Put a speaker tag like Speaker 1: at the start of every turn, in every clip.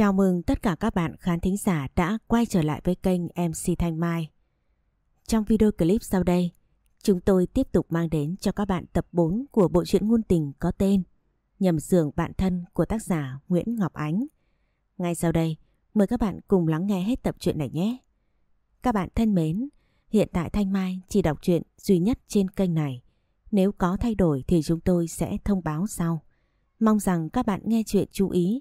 Speaker 1: Chào mừng tất cả các bạn khán thính giả đã quay trở lại với kênh MC Thanh Mai. Trong video clip sau đây, chúng tôi tiếp tục mang đến cho các bạn tập 4 của bộ truyện ngôn tình có tên Nhầm giường bạn thân của tác giả Nguyễn Ngọc Ánh. Ngay sau đây, mời các bạn cùng lắng nghe hết tập truyện này nhé. Các bạn thân mến, hiện tại Thanh Mai chỉ đọc truyện duy nhất trên kênh này. Nếu có thay đổi thì chúng tôi sẽ thông báo sau. Mong rằng các bạn nghe chuyện chú ý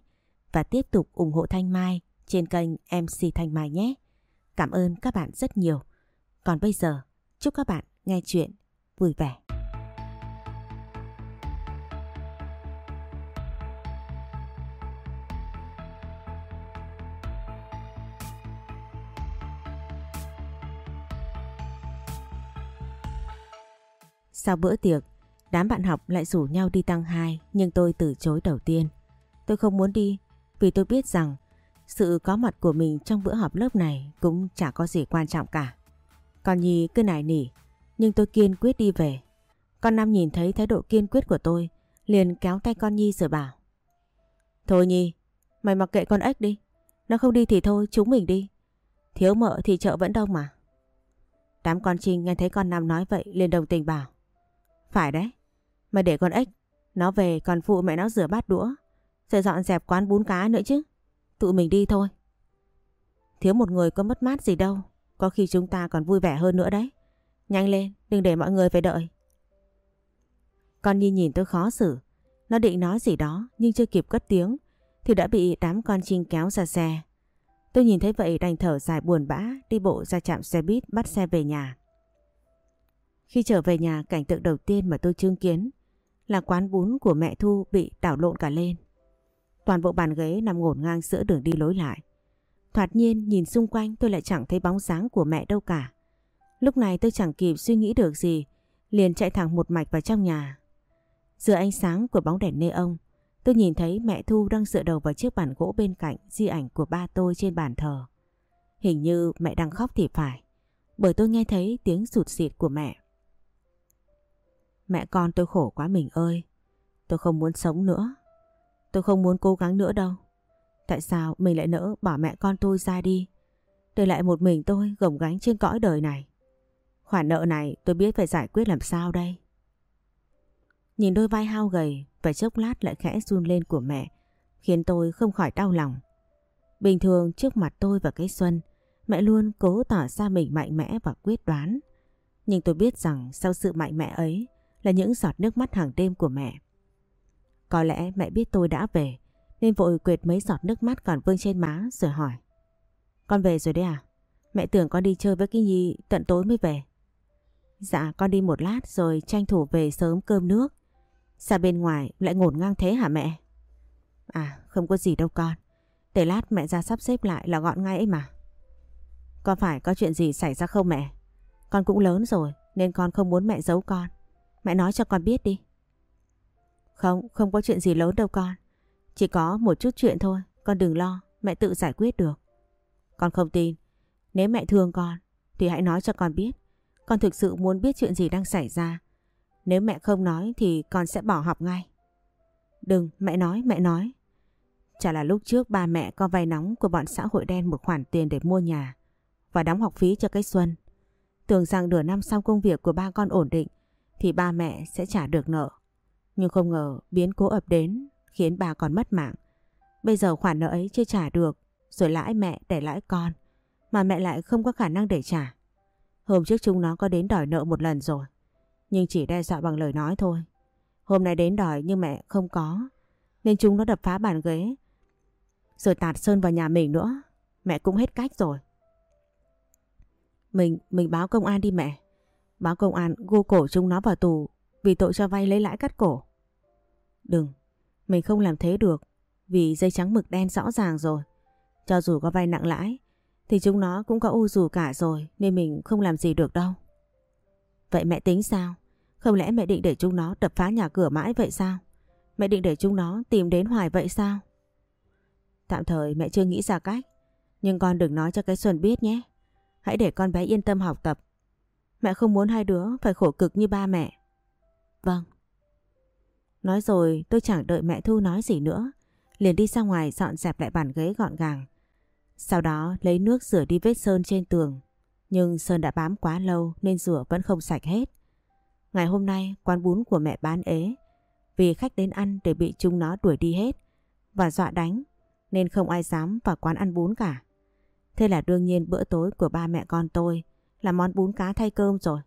Speaker 1: và tiếp tục ủng hộ Thanh Mai trên kênh MC Thanh Mai nhé. Cảm ơn các bạn rất nhiều. Còn bây giờ, chúc các bạn nghe chuyện vui vẻ. Sau bữa tiệc, đám bạn học lại rủ nhau đi tăng 2 nhưng tôi từ chối đầu tiên. Tôi không muốn đi vì tôi biết rằng sự có mặt của mình trong bữa họp lớp này cũng chả có gì quan trọng cả. Còn Nhi cứ nài nỉ, nhưng tôi kiên quyết đi về. Con nam nhìn thấy thái độ kiên quyết của tôi, liền kéo tay con Nhi rồi bảo. Thôi Nhi, mày mặc kệ con ếch đi. Nó không đi thì thôi, chúng mình đi. Thiếu mợ thì chợ vẫn đông mà. Đám con Trinh nghe thấy con nam nói vậy liền đồng tình bảo. Phải đấy, mà để con ếch, nó về còn phụ mẹ nó rửa bát đũa, rồi dọn dẹp quán bún cá nữa chứ. Tụi mình đi thôi. Thiếu một người có mất mát gì đâu. Có khi chúng ta còn vui vẻ hơn nữa đấy. Nhanh lên, đừng để mọi người phải đợi. Con Nhi nhìn tôi khó xử. Nó định nói gì đó nhưng chưa kịp cất tiếng thì đã bị đám con Trinh kéo ra xe. Tôi nhìn thấy vậy đành thở dài buồn bã đi bộ ra trạm xe buýt bắt xe về nhà. Khi trở về nhà cảnh tượng đầu tiên mà tôi chứng kiến là quán bún của mẹ Thu bị đảo lộn cả lên. Toàn bộ bàn ghế nằm ngổn ngang giữa đường đi lối lại. Thoạt nhiên nhìn xung quanh tôi lại chẳng thấy bóng dáng của mẹ đâu cả. Lúc này tôi chẳng kịp suy nghĩ được gì, liền chạy thẳng một mạch vào trong nhà. Giữa ánh sáng của bóng đèn nê ông, tôi nhìn thấy mẹ Thu đang dựa đầu vào chiếc bàn gỗ bên cạnh di ảnh của ba tôi trên bàn thờ. Hình như mẹ đang khóc thì phải, bởi tôi nghe thấy tiếng sụt xịt của mẹ. Mẹ con tôi khổ quá mình ơi, tôi không muốn sống nữa. Tôi không muốn cố gắng nữa đâu. Tại sao mình lại nỡ bỏ mẹ con tôi ra đi? Để lại một mình tôi gồng gánh trên cõi đời này. Khoản nợ này tôi biết phải giải quyết làm sao đây. Nhìn đôi vai hao gầy và chốc lát lại khẽ run lên của mẹ, khiến tôi không khỏi đau lòng. Bình thường trước mặt tôi và cái Xuân, mẹ luôn cố tỏ ra mình mạnh mẽ và quyết đoán. Nhưng tôi biết rằng sau sự mạnh mẽ ấy là những giọt nước mắt hàng đêm của mẹ. Có lẽ mẹ biết tôi đã về, nên vội quệt mấy giọt nước mắt còn vương trên má rồi hỏi. Con về rồi đấy à? Mẹ tưởng con đi chơi với cái Nhi tận tối mới về. Dạ con đi một lát rồi tranh thủ về sớm cơm nước. Sao bên ngoài lại ngổn ngang thế hả mẹ? À không có gì đâu con. Để lát mẹ ra sắp xếp lại là gọn ngay ấy mà. Có phải có chuyện gì xảy ra không mẹ? Con cũng lớn rồi, nên con không muốn mẹ giấu con. Mẹ nói cho con biết đi. Không, không có chuyện gì lớn đâu con. Chỉ có một chút chuyện thôi, con đừng lo, mẹ tự giải quyết được. Con không tin, nếu mẹ thương con thì hãy nói cho con biết. Con thực sự muốn biết chuyện gì đang xảy ra. Nếu mẹ không nói thì con sẽ bỏ học ngay. Đừng, mẹ nói, mẹ nói. Chả là lúc trước ba mẹ con vay nóng của bọn xã hội đen một khoản tiền để mua nhà và đóng học phí cho cái Xuân. Tưởng rằng nửa năm sau công việc của ba con ổn định thì ba mẹ sẽ trả được nợ. Nhưng không ngờ biến cố ập đến khiến bà còn mất mạng. Bây giờ khoản nợ ấy chưa trả được, rồi lãi mẹ để lãi con, mà mẹ lại không có khả năng để trả. Hôm trước chúng nó có đến đòi nợ một lần rồi, nhưng chỉ đe dọa bằng lời nói thôi. Hôm nay đến đòi nhưng mẹ không có, nên chúng nó đập phá bàn ghế, rồi tạt sơn vào nhà mình nữa. Mẹ cũng hết cách rồi. Mình, mình báo công an đi mẹ. Báo công an gô cổ chúng nó vào tù vì tội cho vay lấy lãi cắt cổ. Đừng, mình không làm thế được vì dây trắng mực đen rõ ràng rồi. Cho dù có vay nặng lãi thì chúng nó cũng có u dù cả rồi nên mình không làm gì được đâu. Vậy mẹ tính sao? Không lẽ mẹ định để chúng nó đập phá nhà cửa mãi vậy sao? Mẹ định để chúng nó tìm đến hoài vậy sao? Tạm thời mẹ chưa nghĩ ra cách Nhưng con đừng nói cho cái Xuân biết nhé Hãy để con bé yên tâm học tập Mẹ không muốn hai đứa phải khổ cực như ba mẹ Vâng Nói rồi, tôi chẳng đợi mẹ Thu nói gì nữa liền đi ra ngoài dọn dẹp lại bàn ghế gọn gàng. Sau đó, lấy nước rửa đi vết sơn trên tường. Nhưng sơn đã bám quá lâu nên rửa vẫn không sạch hết. Ngày hôm nay, quán bún của mẹ bán ế vì khách đến ăn để bị chúng nó đuổi đi hết và dọa đánh, nên không ai dám vào quán ăn bún cả. Thế là đương nhiên bữa tối của ba mẹ con tôi là món bún cá thay cơm rồi.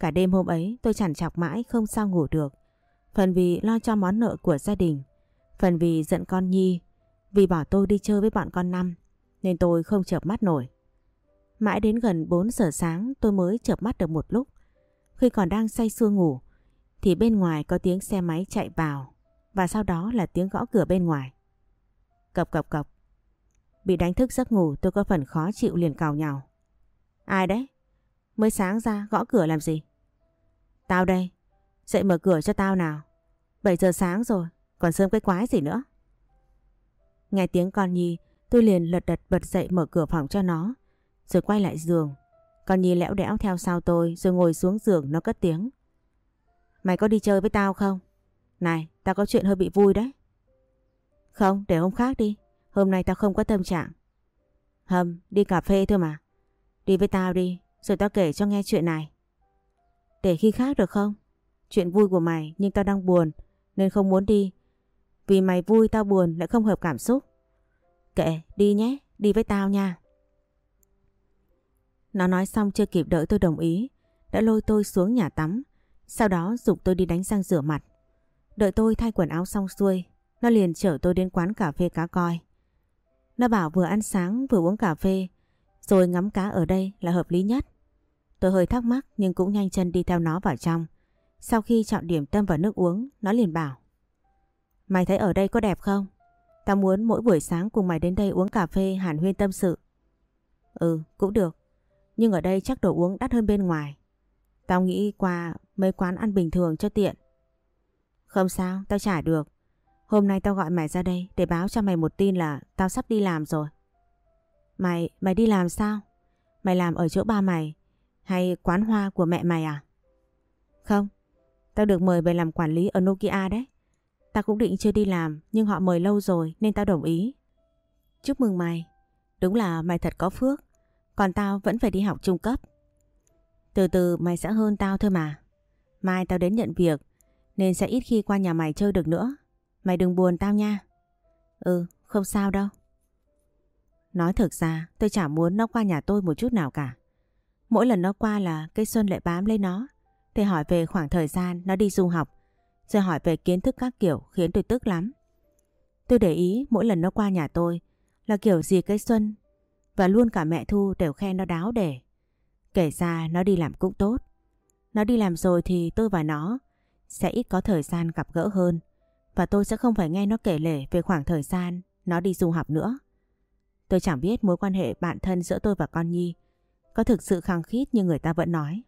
Speaker 1: Cả đêm hôm ấy, tôi chẳng chọc mãi không sao ngủ được. Phần vì lo cho món nợ của gia đình, phần vì giận con Nhi, vì bỏ tôi đi chơi với bọn con năm, nên tôi không chợp mắt nổi. Mãi đến gần 4 giờ sáng tôi mới chợp mắt được một lúc. Khi còn đang say sưa ngủ, thì bên ngoài có tiếng xe máy chạy vào và sau đó là tiếng gõ cửa bên ngoài. Cập cập cập. Bị đánh thức giấc ngủ tôi có phần khó chịu liền cào nhào. Ai đấy? Mới sáng ra gõ cửa làm gì? Tao đây. Dậy mở cửa cho tao nào. 7 giờ sáng rồi, còn sớm cái quái gì nữa. Nghe tiếng con Nhi, tôi liền lật đật bật dậy mở cửa phòng cho nó, rồi quay lại giường. Con Nhi lẽo đẽo theo sau tôi rồi ngồi xuống giường nó cất tiếng. Mày có đi chơi với tao không? Này, tao có chuyện hơi bị vui đấy. Không, để hôm khác đi. Hôm nay tao không có tâm trạng. Hầm, đi cà phê thôi mà. Đi với tao đi, rồi tao kể cho nghe chuyện này. Để khi khác được không? Chuyện vui của mày nhưng tao đang buồn nên không muốn đi. Vì mày vui tao buồn lại không hợp cảm xúc. Kệ, đi nhé, đi với tao nha. Nó nói xong chưa kịp đợi tôi đồng ý, đã lôi tôi xuống nhà tắm, sau đó dục tôi đi đánh răng rửa mặt. Đợi tôi thay quần áo xong xuôi, nó liền chở tôi đến quán cà phê cá coi. Nó bảo vừa ăn sáng vừa uống cà phê, rồi ngắm cá ở đây là hợp lý nhất. Tôi hơi thắc mắc nhưng cũng nhanh chân đi theo nó vào trong. Sau khi chọn điểm tâm và nước uống, nó liền bảo. Mày thấy ở đây có đẹp không? Tao muốn mỗi buổi sáng cùng mày đến đây uống cà phê hàn huyên tâm sự. Ừ, cũng được. Nhưng ở đây chắc đồ uống đắt hơn bên ngoài. Tao nghĩ qua mấy quán ăn bình thường cho tiện. Không sao, tao trả được. Hôm nay tao gọi mày ra đây để báo cho mày một tin là tao sắp đi làm rồi. Mày, mày đi làm sao? Mày làm ở chỗ ba mày hay quán hoa của mẹ mày à? Không, tao được mời về làm quản lý ở Nokia đấy. Tao cũng định chưa đi làm nhưng họ mời lâu rồi nên tao đồng ý. Chúc mừng mày. Đúng là mày thật có phước. Còn tao vẫn phải đi học trung cấp. Từ từ mày sẽ hơn tao thôi mà. Mai tao đến nhận việc nên sẽ ít khi qua nhà mày chơi được nữa. Mày đừng buồn tao nha. Ừ, không sao đâu. Nói thực ra tôi chả muốn nó qua nhà tôi một chút nào cả. Mỗi lần nó qua là cây Xuân lại bám lấy nó thì hỏi về khoảng thời gian nó đi du học, rồi hỏi về kiến thức các kiểu khiến tôi tức lắm. Tôi để ý mỗi lần nó qua nhà tôi là kiểu gì cây Xuân và luôn cả mẹ Thu đều khen nó đáo để. Kể ra nó đi làm cũng tốt. Nó đi làm rồi thì tôi và nó sẽ ít có thời gian gặp gỡ hơn và tôi sẽ không phải nghe nó kể lể về khoảng thời gian nó đi du học nữa. Tôi chẳng biết mối quan hệ bạn thân giữa tôi và con Nhi có thực sự khăng khít như người ta vẫn nói.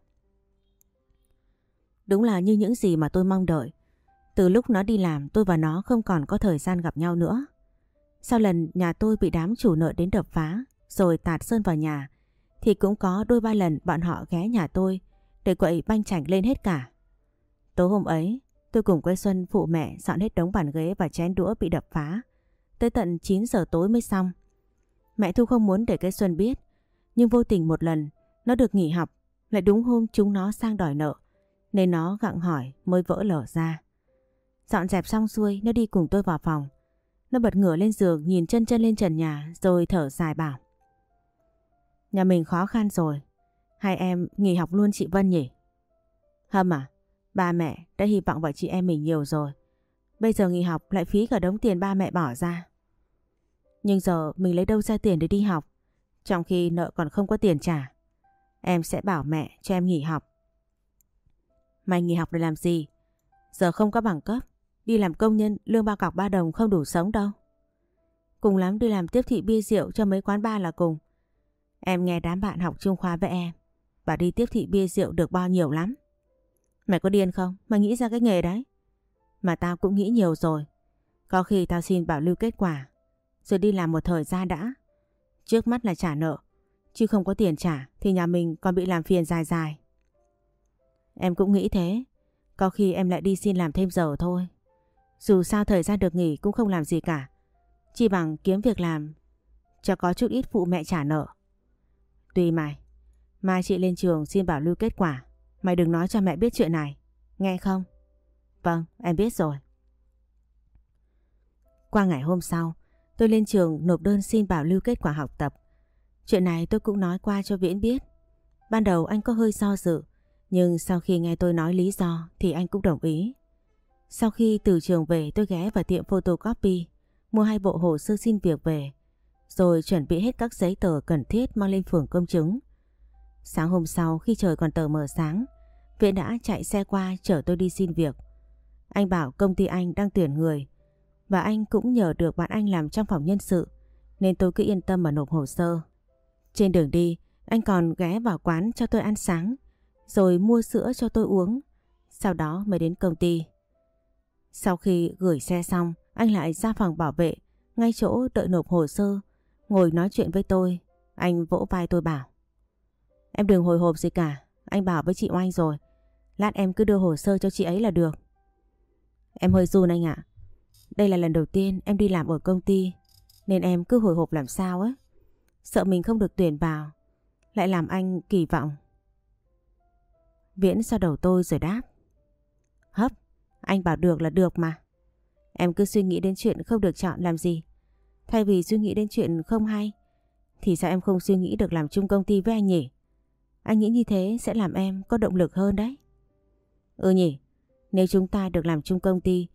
Speaker 1: Đúng là như những gì mà tôi mong đợi. Từ lúc nó đi làm, tôi và nó không còn có thời gian gặp nhau nữa. Sau lần nhà tôi bị đám chủ nợ đến đập phá, rồi tạt sơn vào nhà, thì cũng có đôi ba lần bọn họ ghé nhà tôi để quậy banh chảnh lên hết cả. Tối hôm ấy, tôi cùng quê Xuân phụ mẹ dọn hết đống bàn ghế và chén đũa bị đập phá. Tới tận 9 giờ tối mới xong. Mẹ Thu không muốn để cây Xuân biết, nhưng vô tình một lần, nó được nghỉ học lại đúng hôm chúng nó sang đòi nợ nên nó gặng hỏi mới vỡ lở ra. Dọn dẹp xong xuôi, nó đi cùng tôi vào phòng. Nó bật ngửa lên giường, nhìn chân chân lên trần nhà, rồi thở dài bảo. Nhà mình khó khăn rồi. Hai em nghỉ học luôn chị Vân nhỉ? Hâm à? Ba mẹ đã hy vọng vào chị em mình nhiều rồi. Bây giờ nghỉ học lại phí cả đống tiền ba mẹ bỏ ra. Nhưng giờ mình lấy đâu ra tiền để đi học? Trong khi nợ còn không có tiền trả. Em sẽ bảo mẹ cho em nghỉ học. Mày nghỉ học để làm gì? Giờ không có bằng cấp. Đi làm công nhân, lương bao cọc ba đồng không đủ sống đâu. Cùng lắm đi làm tiếp thị bia rượu cho mấy quán bar là cùng. Em nghe đám bạn học trung khoa với em và đi tiếp thị bia rượu được bao nhiêu lắm. Mày có điên không? Mày nghĩ ra cái nghề đấy. Mà tao cũng nghĩ nhiều rồi. Có khi tao xin bảo lưu kết quả, rồi đi làm một thời gian đã. Trước mắt là trả nợ. Chứ không có tiền trả thì nhà mình còn bị làm phiền dài dài. Em cũng nghĩ thế. Có khi em lại đi xin làm thêm giờ thôi. Dù sao thời gian được nghỉ cũng không làm gì cả. Chỉ bằng kiếm việc làm cho có chút ít phụ mẹ trả nợ. Tùy mày. Mai chị lên trường xin bảo lưu kết quả. Mày đừng nói cho mẹ biết chuyện này. Nghe không? Vâng, em biết rồi. Qua ngày hôm sau, tôi lên trường nộp đơn xin bảo lưu kết quả học tập. Chuyện này tôi cũng nói qua cho Viễn biết. Ban đầu anh có hơi do dự, nhưng sau khi nghe tôi nói lý do thì anh cũng đồng ý. Sau khi từ trường về tôi ghé vào tiệm photocopy, mua hai bộ hồ sơ xin việc về, rồi chuẩn bị hết các giấy tờ cần thiết mang lên phường công chứng. Sáng hôm sau khi trời còn tờ mờ sáng, viện đã chạy xe qua chở tôi đi xin việc. Anh bảo công ty anh đang tuyển người và anh cũng nhờ được bạn anh làm trong phòng nhân sự nên tôi cứ yên tâm mà nộp hồ sơ. Trên đường đi, anh còn ghé vào quán cho tôi ăn sáng rồi mua sữa cho tôi uống. Sau đó mới đến công ty. Sau khi gửi xe xong, anh lại ra phòng bảo vệ, ngay chỗ đợi nộp hồ sơ, ngồi nói chuyện với tôi. Anh vỗ vai tôi bảo. Em đừng hồi hộp gì cả, anh bảo với chị Oanh rồi. Lát em cứ đưa hồ sơ cho chị ấy là được. Em hơi run anh ạ. Đây là lần đầu tiên em đi làm ở công ty, nên em cứ hồi hộp làm sao ấy. Sợ mình không được tuyển vào, lại làm anh kỳ vọng. Viễn sau đầu tôi rồi đáp. Hấp, anh bảo được là được mà. Em cứ suy nghĩ đến chuyện không được chọn làm gì. Thay vì suy nghĩ đến chuyện không hay, thì sao em không suy nghĩ được làm chung công ty với anh nhỉ? Anh nghĩ như thế sẽ làm em có động lực hơn đấy. Ừ nhỉ, nếu chúng ta được làm chung công ty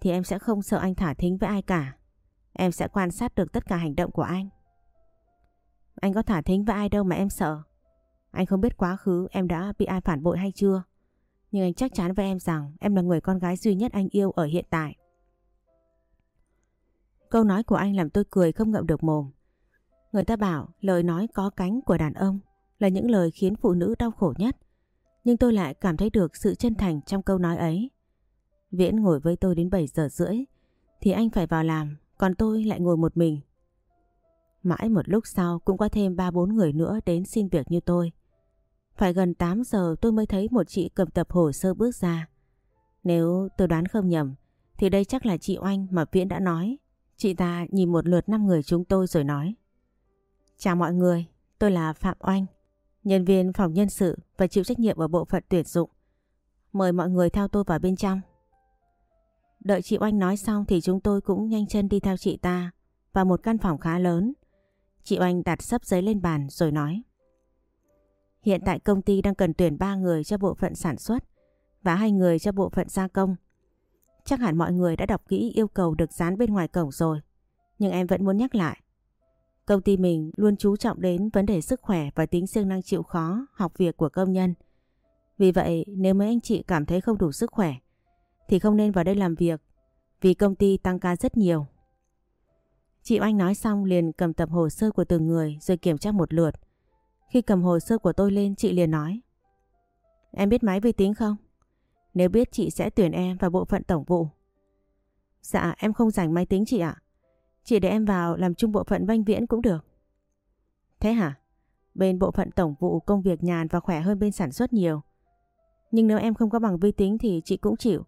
Speaker 1: thì em sẽ không sợ anh thả thính với ai cả. Em sẽ quan sát được tất cả hành động của anh. Anh có thả thính với ai đâu mà em sợ. Anh không biết quá khứ em đã bị ai phản bội hay chưa. Nhưng anh chắc chắn với em rằng em là người con gái duy nhất anh yêu ở hiện tại. Câu nói của anh làm tôi cười không ngậm được mồm. Người ta bảo lời nói có cánh của đàn ông là những lời khiến phụ nữ đau khổ nhất. Nhưng tôi lại cảm thấy được sự chân thành trong câu nói ấy. Viễn ngồi với tôi đến 7 giờ rưỡi thì anh phải vào làm, còn tôi lại ngồi một mình. Mãi một lúc sau cũng có thêm 3-4 người nữa đến xin việc như tôi. Phải gần 8 giờ tôi mới thấy một chị cầm tập hồ sơ bước ra. Nếu tôi đoán không nhầm thì đây chắc là chị Oanh mà Viễn đã nói. Chị ta nhìn một lượt năm người chúng tôi rồi nói. Chào mọi người, tôi là Phạm Oanh, nhân viên phòng nhân sự và chịu trách nhiệm ở bộ phận tuyển dụng. Mời mọi người theo tôi vào bên trong. Đợi chị Oanh nói xong thì chúng tôi cũng nhanh chân đi theo chị ta vào một căn phòng khá lớn. Chị Oanh đặt sấp giấy lên bàn rồi nói. Hiện tại công ty đang cần tuyển 3 người cho bộ phận sản xuất và hai người cho bộ phận gia công. Chắc hẳn mọi người đã đọc kỹ yêu cầu được dán bên ngoài cổng rồi. Nhưng em vẫn muốn nhắc lại. Công ty mình luôn chú trọng đến vấn đề sức khỏe và tính siêng năng chịu khó, học việc của công nhân. Vì vậy nếu mấy anh chị cảm thấy không đủ sức khỏe thì không nên vào đây làm việc vì công ty tăng ca rất nhiều. Chị Oanh nói xong liền cầm tập hồ sơ của từng người rồi kiểm tra một lượt. Khi cầm hồ sơ của tôi lên chị liền nói Em biết máy vi tính không? Nếu biết chị sẽ tuyển em vào bộ phận tổng vụ. Dạ em không rảnh máy tính chị ạ. Chị để em vào làm chung bộ phận vanh viễn cũng được. Thế hả? Bên bộ phận tổng vụ công việc nhàn và khỏe hơn bên sản xuất nhiều. Nhưng nếu em không có bằng vi tính thì chị cũng chịu.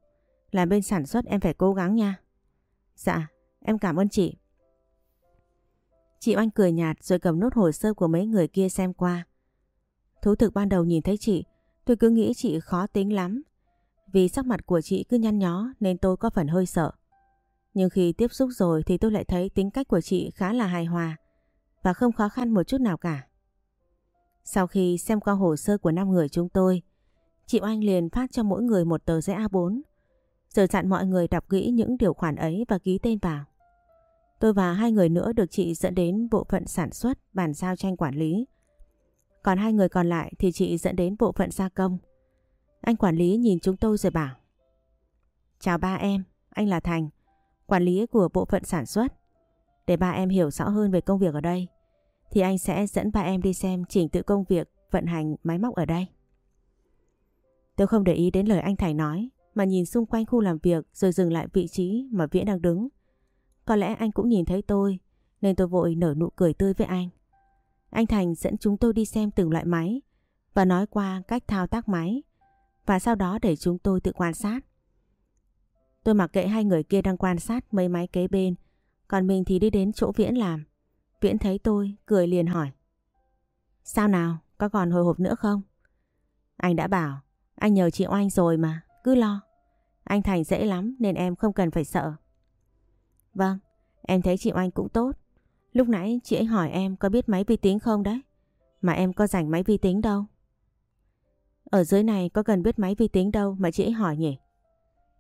Speaker 1: Làm bên sản xuất em phải cố gắng nha. Dạ, em cảm ơn chị. Chị Oanh cười nhạt rồi cầm nốt hồ sơ của mấy người kia xem qua. Thú thực ban đầu nhìn thấy chị, tôi cứ nghĩ chị khó tính lắm. Vì sắc mặt của chị cứ nhăn nhó nên tôi có phần hơi sợ. Nhưng khi tiếp xúc rồi thì tôi lại thấy tính cách của chị khá là hài hòa và không khó khăn một chút nào cả. Sau khi xem qua hồ sơ của 5 người chúng tôi, chị Oanh liền phát cho mỗi người một tờ giấy A4 rồi dặn mọi người đọc kỹ những điều khoản ấy và ký tên vào. Tôi và hai người nữa được chị dẫn đến bộ phận sản xuất bàn giao tranh quản lý. Còn hai người còn lại thì chị dẫn đến bộ phận gia công. Anh quản lý nhìn chúng tôi rồi bảo Chào ba em, anh là Thành, quản lý của bộ phận sản xuất. Để ba em hiểu rõ hơn về công việc ở đây, thì anh sẽ dẫn ba em đi xem chỉnh tự công việc vận hành máy móc ở đây. Tôi không để ý đến lời anh Thành nói, mà nhìn xung quanh khu làm việc rồi dừng lại vị trí mà Viễn đang đứng. Có lẽ anh cũng nhìn thấy tôi nên tôi vội nở nụ cười tươi với anh. Anh Thành dẫn chúng tôi đi xem từng loại máy và nói qua cách thao tác máy và sau đó để chúng tôi tự quan sát. Tôi mặc kệ hai người kia đang quan sát mấy máy kế bên, còn mình thì đi đến chỗ Viễn làm. Viễn thấy tôi, cười liền hỏi. Sao nào, có còn hồi hộp nữa không? Anh đã bảo, anh nhờ chị Oanh rồi mà, cứ lo. Anh Thành dễ lắm nên em không cần phải sợ. Vâng, em thấy chị Oanh cũng tốt. Lúc nãy chị ấy hỏi em có biết máy vi tính không đấy. Mà em có rảnh máy vi tính đâu. Ở dưới này có cần biết máy vi tính đâu mà chị ấy hỏi nhỉ?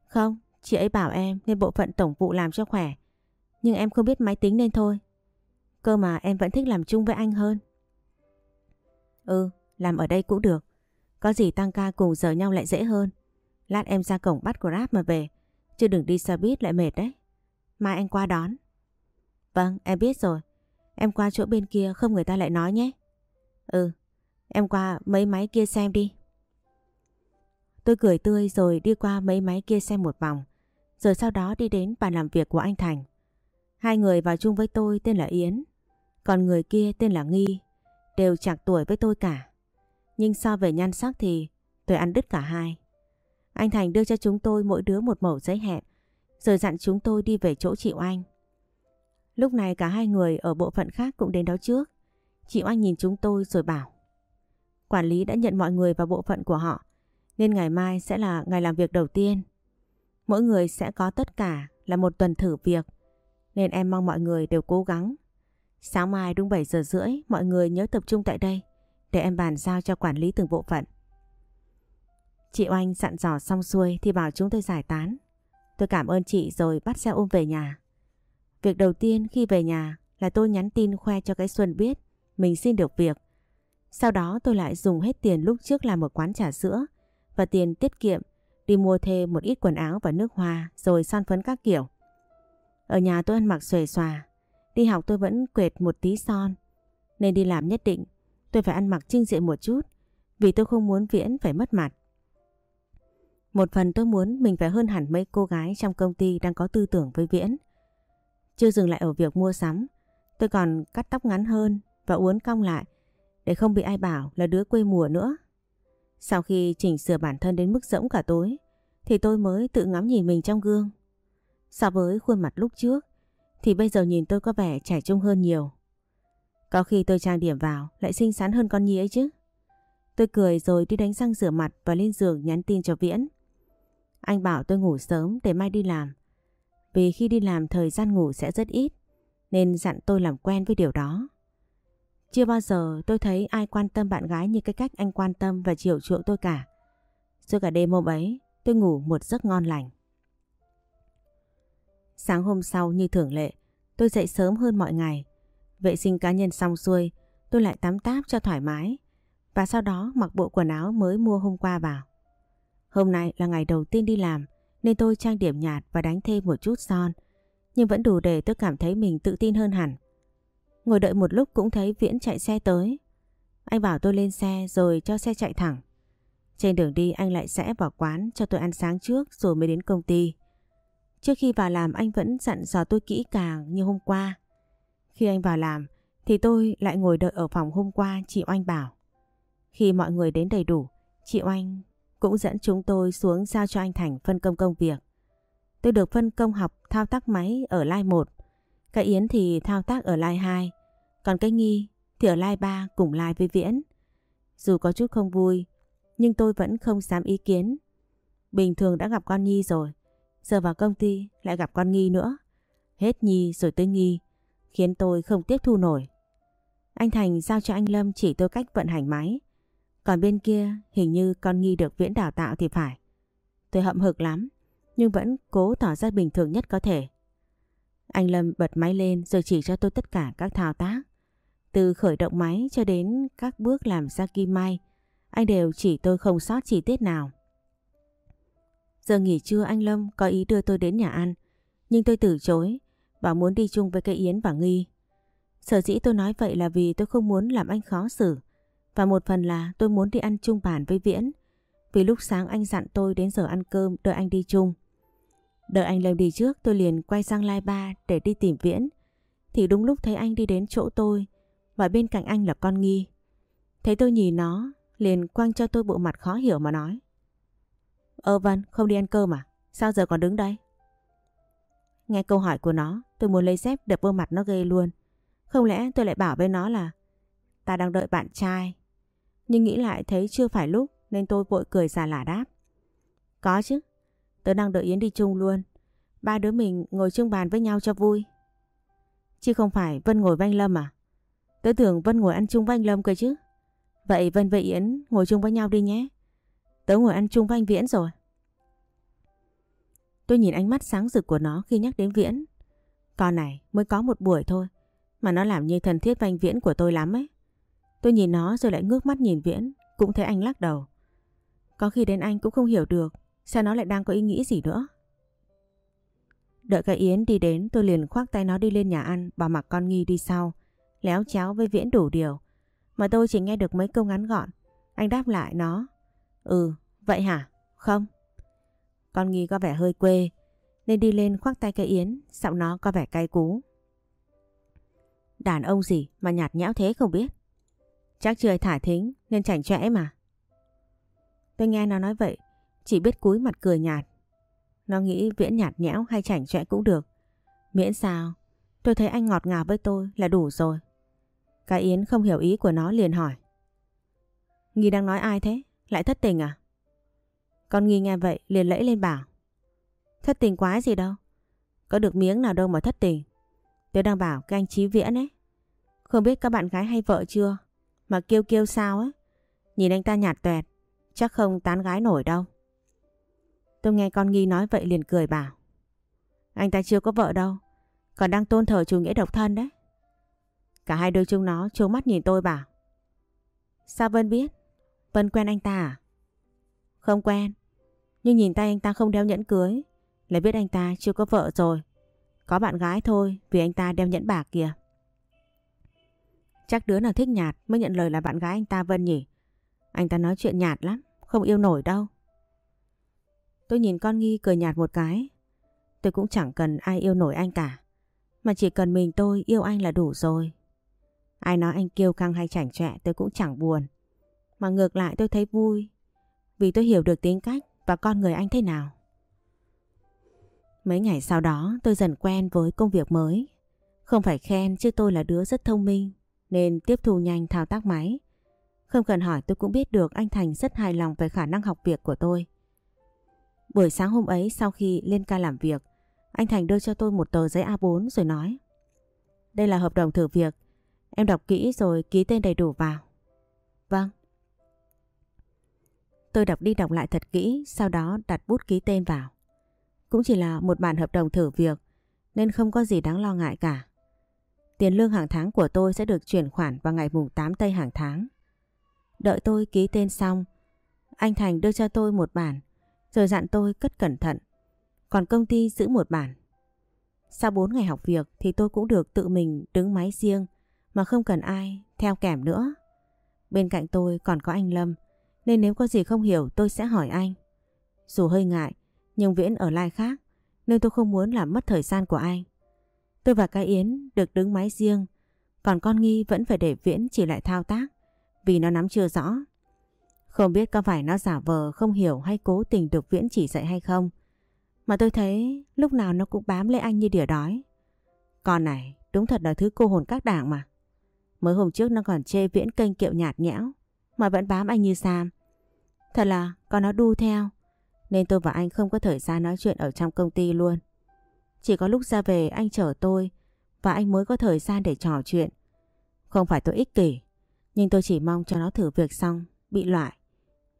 Speaker 1: Không, chị ấy bảo em nên bộ phận tổng vụ làm cho khỏe. Nhưng em không biết máy tính nên thôi. Cơ mà em vẫn thích làm chung với anh hơn. Ừ, làm ở đây cũng được. Có gì tăng ca cùng giờ nhau lại dễ hơn. Lát em ra cổng bắt Grab mà về. Chứ đừng đi xe buýt lại mệt đấy. Mai anh qua đón. Vâng, em biết rồi. Em qua chỗ bên kia không người ta lại nói nhé. Ừ, em qua mấy máy kia xem đi. Tôi cười tươi rồi đi qua mấy máy kia xem một vòng. Rồi sau đó đi đến bàn làm việc của anh Thành. Hai người vào chung với tôi tên là Yến. Còn người kia tên là Nghi. Đều chạc tuổi với tôi cả. Nhưng so về nhan sắc thì tôi ăn đứt cả hai. Anh Thành đưa cho chúng tôi mỗi đứa một mẩu giấy hẹn. Rồi dặn chúng tôi đi về chỗ chị Oanh. Lúc này cả hai người ở bộ phận khác cũng đến đó trước. Chị Oanh nhìn chúng tôi rồi bảo. Quản lý đã nhận mọi người vào bộ phận của họ. Nên ngày mai sẽ là ngày làm việc đầu tiên. Mỗi người sẽ có tất cả là một tuần thử việc. Nên em mong mọi người đều cố gắng. Sáng mai đúng 7 giờ rưỡi, mọi người nhớ tập trung tại đây, để em bàn giao cho quản lý từng bộ phận. Chị Oanh dặn dò xong xuôi thì bảo chúng tôi giải tán. Tôi cảm ơn chị rồi bắt xe ôm về nhà. Việc đầu tiên khi về nhà là tôi nhắn tin khoe cho cái Xuân biết mình xin được việc. Sau đó tôi lại dùng hết tiền lúc trước làm một quán trà sữa và tiền tiết kiệm đi mua thêm một ít quần áo và nước hoa rồi son phấn các kiểu. Ở nhà tôi ăn mặc xuề xòa, đi học tôi vẫn quệt một tí son, nên đi làm nhất định tôi phải ăn mặc trinh diện một chút vì tôi không muốn Viễn phải mất mặt. Một phần tôi muốn mình phải hơn hẳn mấy cô gái trong công ty đang có tư tưởng với Viễn. Chưa dừng lại ở việc mua sắm, tôi còn cắt tóc ngắn hơn và uốn cong lại để không bị ai bảo là đứa quê mùa nữa. Sau khi chỉnh sửa bản thân đến mức rỗng cả tối, thì tôi mới tự ngắm nhìn mình trong gương. So với khuôn mặt lúc trước, thì bây giờ nhìn tôi có vẻ trẻ trung hơn nhiều. Có khi tôi trang điểm vào lại xinh xắn hơn con Nhi ấy chứ. Tôi cười rồi đi đánh răng rửa mặt và lên giường nhắn tin cho Viễn. Anh bảo tôi ngủ sớm để mai đi làm. Vì khi đi làm thời gian ngủ sẽ rất ít, nên dặn tôi làm quen với điều đó. Chưa bao giờ tôi thấy ai quan tâm bạn gái như cái cách anh quan tâm và chiều chuộng tôi cả. Suốt cả đêm hôm ấy, tôi ngủ một giấc ngon lành. Sáng hôm sau như thường lệ, tôi dậy sớm hơn mọi ngày. Vệ sinh cá nhân xong xuôi, tôi lại tắm táp cho thoải mái và sau đó mặc bộ quần áo mới mua hôm qua vào. Hôm nay là ngày đầu tiên đi làm nên tôi trang điểm nhạt và đánh thêm một chút son nhưng vẫn đủ để tôi cảm thấy mình tự tin hơn hẳn. Ngồi đợi một lúc cũng thấy Viễn chạy xe tới. Anh bảo tôi lên xe rồi cho xe chạy thẳng. Trên đường đi anh lại sẽ vào quán cho tôi ăn sáng trước rồi mới đến công ty. Trước khi vào làm anh vẫn dặn dò tôi kỹ càng như hôm qua. Khi anh vào làm thì tôi lại ngồi đợi ở phòng hôm qua chị Oanh bảo. Khi mọi người đến đầy đủ, chị Oanh cũng dẫn chúng tôi xuống giao cho anh Thành phân công công việc. Tôi được phân công học thao tác máy ở lai 1, cái Yến thì thao tác ở lai 2, còn cái Nghi thì ở lai 3 cùng lai với Viễn. Dù có chút không vui, nhưng tôi vẫn không dám ý kiến. Bình thường đã gặp con Nhi rồi, giờ vào công ty lại gặp con Nghi nữa. Hết Nhi rồi tới Nghi, khiến tôi không tiếp thu nổi. Anh Thành giao cho anh Lâm chỉ tôi cách vận hành máy. Còn bên kia hình như con Nghi được Viễn đào tạo thì phải. Tôi hậm hực lắm, nhưng vẫn cố tỏ ra bình thường nhất có thể. Anh Lâm bật máy lên rồi chỉ cho tôi tất cả các thao tác. Từ khởi động máy cho đến các bước làm ra kim may, anh đều chỉ tôi không sót chi tiết nào. Giờ nghỉ trưa anh Lâm có ý đưa tôi đến nhà ăn, nhưng tôi từ chối và muốn đi chung với cây Yến và Nghi. Sở dĩ tôi nói vậy là vì tôi không muốn làm anh khó xử và một phần là tôi muốn đi ăn chung bàn với Viễn vì lúc sáng anh dặn tôi đến giờ ăn cơm đợi anh đi chung. Đợi anh lên đi trước tôi liền quay sang Lai Ba để đi tìm Viễn. Thì đúng lúc thấy anh đi đến chỗ tôi và bên cạnh anh là con Nghi. Thấy tôi nhìn nó liền quăng cho tôi bộ mặt khó hiểu mà nói. Ơ Vân không đi ăn cơm à? Sao giờ còn đứng đây? nghe câu hỏi của nó, tôi muốn lấy dép đập vô mặt nó ghê luôn. Không lẽ tôi lại bảo với nó là ta đang đợi bạn trai. Nhưng nghĩ lại thấy chưa phải lúc nên tôi vội cười giả lả đáp. Có chứ, tớ đang đợi Yến đi chung luôn. Ba đứa mình ngồi chung bàn với nhau cho vui. Chứ không phải Vân ngồi với anh Lâm à? Tớ tưởng Vân ngồi ăn chung với anh Lâm cơ chứ. Vậy Vân và Yến ngồi chung với nhau đi nhé. Tớ ngồi ăn chung với anh Viễn rồi. Tôi nhìn ánh mắt sáng rực của nó khi nhắc đến Viễn. Con này mới có một buổi thôi. Mà nó làm như thân thiết với anh Viễn của tôi lắm ấy. Tôi nhìn nó rồi lại ngước mắt nhìn Viễn. Cũng thấy anh lắc đầu. Có khi đến anh cũng không hiểu được. Sao nó lại đang có ý nghĩ gì nữa. Đợi cái Yến đi đến tôi liền khoác tay nó đi lên nhà ăn. Bảo mặc con nghi đi sau. Léo chéo với Viễn đủ điều. Mà tôi chỉ nghe được mấy câu ngắn gọn. Anh đáp lại nó. Ừ, vậy hả? Không. Con nghi có vẻ hơi quê. Nên đi lên khoác tay cây Yến. Giọng nó có vẻ cay cú. Đàn ông gì mà nhạt nhẽo thế không biết. Chắc trời thả thính, nên chảnh chẽ mà. Tôi nghe nó nói vậy. Chỉ biết cúi mặt cười nhạt. Nó nghĩ viễn nhạt nhẽo hay chảnh chẽ cũng được. Miễn sao, tôi thấy anh ngọt ngào với tôi là đủ rồi. Cái Yến không hiểu ý của nó liền hỏi. Nghi đang nói ai thế? Lại thất tình à? Con Nghi nghe vậy liền lẫy lên bảo. Thất tình quá gì đâu. Có được miếng nào đâu mà thất tình. Tôi đang bảo cái anh Chí Viễn ấy. Không biết các bạn gái hay vợ chưa? Mà kêu kêu sao ấy. Nhìn anh ta nhạt tuẹt. Chắc không tán gái nổi đâu. Tôi nghe con Nghi nói vậy liền cười bảo. Anh ta chưa có vợ đâu. Còn đang tôn thờ chủ nghĩa độc thân đấy. Cả hai đôi chúng nó trố mắt nhìn tôi bảo. Sao Vân biết? Vân quen anh ta à? Không quen. Nhưng nhìn tay anh ta không đeo nhẫn cưới. Lại biết anh ta chưa có vợ rồi. Có bạn gái thôi vì anh ta đeo nhẫn bạc kìa. Chắc đứa nào thích nhạt mới nhận lời là bạn gái anh ta Vân nhỉ? Anh ta nói chuyện nhạt lắm, không yêu nổi đâu. Tôi nhìn con Nghi cười nhạt một cái. Tôi cũng chẳng cần ai yêu nổi anh cả. Mà chỉ cần mình tôi yêu anh là đủ rồi. Ai nói anh kiêu căng hay chảnh chọe tôi cũng chẳng buồn. Mà ngược lại tôi thấy vui. Vì tôi hiểu được tính cách và con người anh thế nào. Mấy ngày sau đó tôi dần quen với công việc mới. Không phải khen chứ tôi là đứa rất thông minh nên tiếp thu nhanh thao tác máy. Không cần hỏi tôi cũng biết được anh Thành rất hài lòng về khả năng học việc của tôi. Buổi sáng hôm ấy sau khi lên ca làm việc, anh Thành đưa cho tôi một tờ giấy A4 rồi nói Đây là hợp đồng thử việc, em đọc kỹ rồi ký tên đầy đủ vào. Vâng. Tôi đọc đi đọc lại thật kỹ, sau đó đặt bút ký tên vào. Cũng chỉ là một bản hợp đồng thử việc nên không có gì đáng lo ngại cả. Tiền lương hàng tháng của tôi sẽ được chuyển khoản vào ngày mùng 8 tây hàng tháng. Đợi tôi ký tên xong, anh Thành đưa cho tôi một bản rồi dặn tôi cất cẩn thận. Còn công ty giữ một bản. Sau 4 ngày học việc thì tôi cũng được tự mình đứng máy riêng mà không cần ai theo kèm nữa. Bên cạnh tôi còn có anh Lâm nên nếu có gì không hiểu tôi sẽ hỏi anh. Dù hơi ngại nhưng Viễn ở lai khác nên tôi không muốn làm mất thời gian của anh. Tôi và cái Yến được đứng máy riêng, còn con Nghi vẫn phải để Viễn chỉ lại thao tác, vì nó nắm chưa rõ. Không biết có phải nó giả vờ, không hiểu hay cố tình được Viễn chỉ dạy hay không. Mà tôi thấy lúc nào nó cũng bám lấy anh như đỉa đói. Con này, đúng thật là thứ cô hồn các đảng mà. Mới hôm trước nó còn chê Viễn kênh kiệu nhạt nhẽo, mà vẫn bám anh như Sam. Thật là con nó đu theo, nên tôi và anh không có thời gian nói chuyện ở trong công ty luôn. Chỉ có lúc ra về anh chở tôi và anh mới có thời gian để trò chuyện. Không phải tôi ích kỷ, nhưng tôi chỉ mong cho nó thử việc xong, bị loại.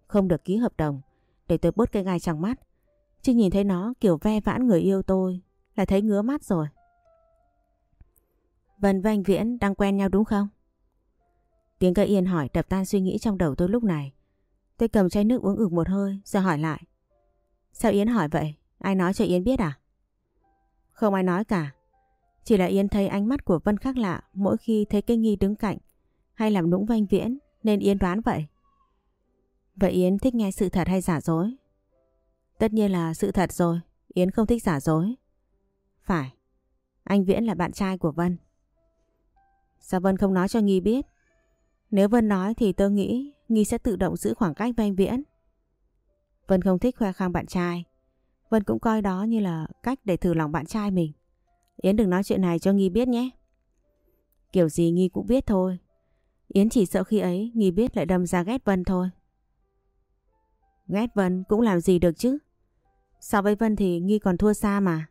Speaker 1: Không được ký hợp đồng để tôi bớt cái gai trong mắt. Chứ nhìn thấy nó kiểu ve vãn người yêu tôi là thấy ngứa mắt rồi. Vân và anh Viễn đang quen nhau đúng không? Tiếng cây yên hỏi đập tan suy nghĩ trong đầu tôi lúc này. Tôi cầm chai nước uống ực một hơi rồi hỏi lại. Sao Yến hỏi vậy? Ai nói cho Yến biết à? Không ai nói cả. Chỉ là Yến thấy ánh mắt của Vân khác lạ mỗi khi thấy cái nghi đứng cạnh hay làm nũng với anh Viễn nên Yến đoán vậy. Vậy Yến thích nghe sự thật hay giả dối? Tất nhiên là sự thật rồi, Yến không thích giả dối. Phải, anh Viễn là bạn trai của Vân. Sao Vân không nói cho Nghi biết? Nếu Vân nói thì tôi nghĩ Nghi sẽ tự động giữ khoảng cách với anh Viễn. Vân không thích khoe khang bạn trai. Vân cũng coi đó như là cách để thử lòng bạn trai mình. Yến đừng nói chuyện này cho Nghi biết nhé. Kiểu gì Nghi cũng biết thôi. Yến chỉ sợ khi ấy Nghi biết lại đâm ra ghét Vân thôi. Ghét Vân cũng làm gì được chứ. So với Vân thì Nghi còn thua xa mà.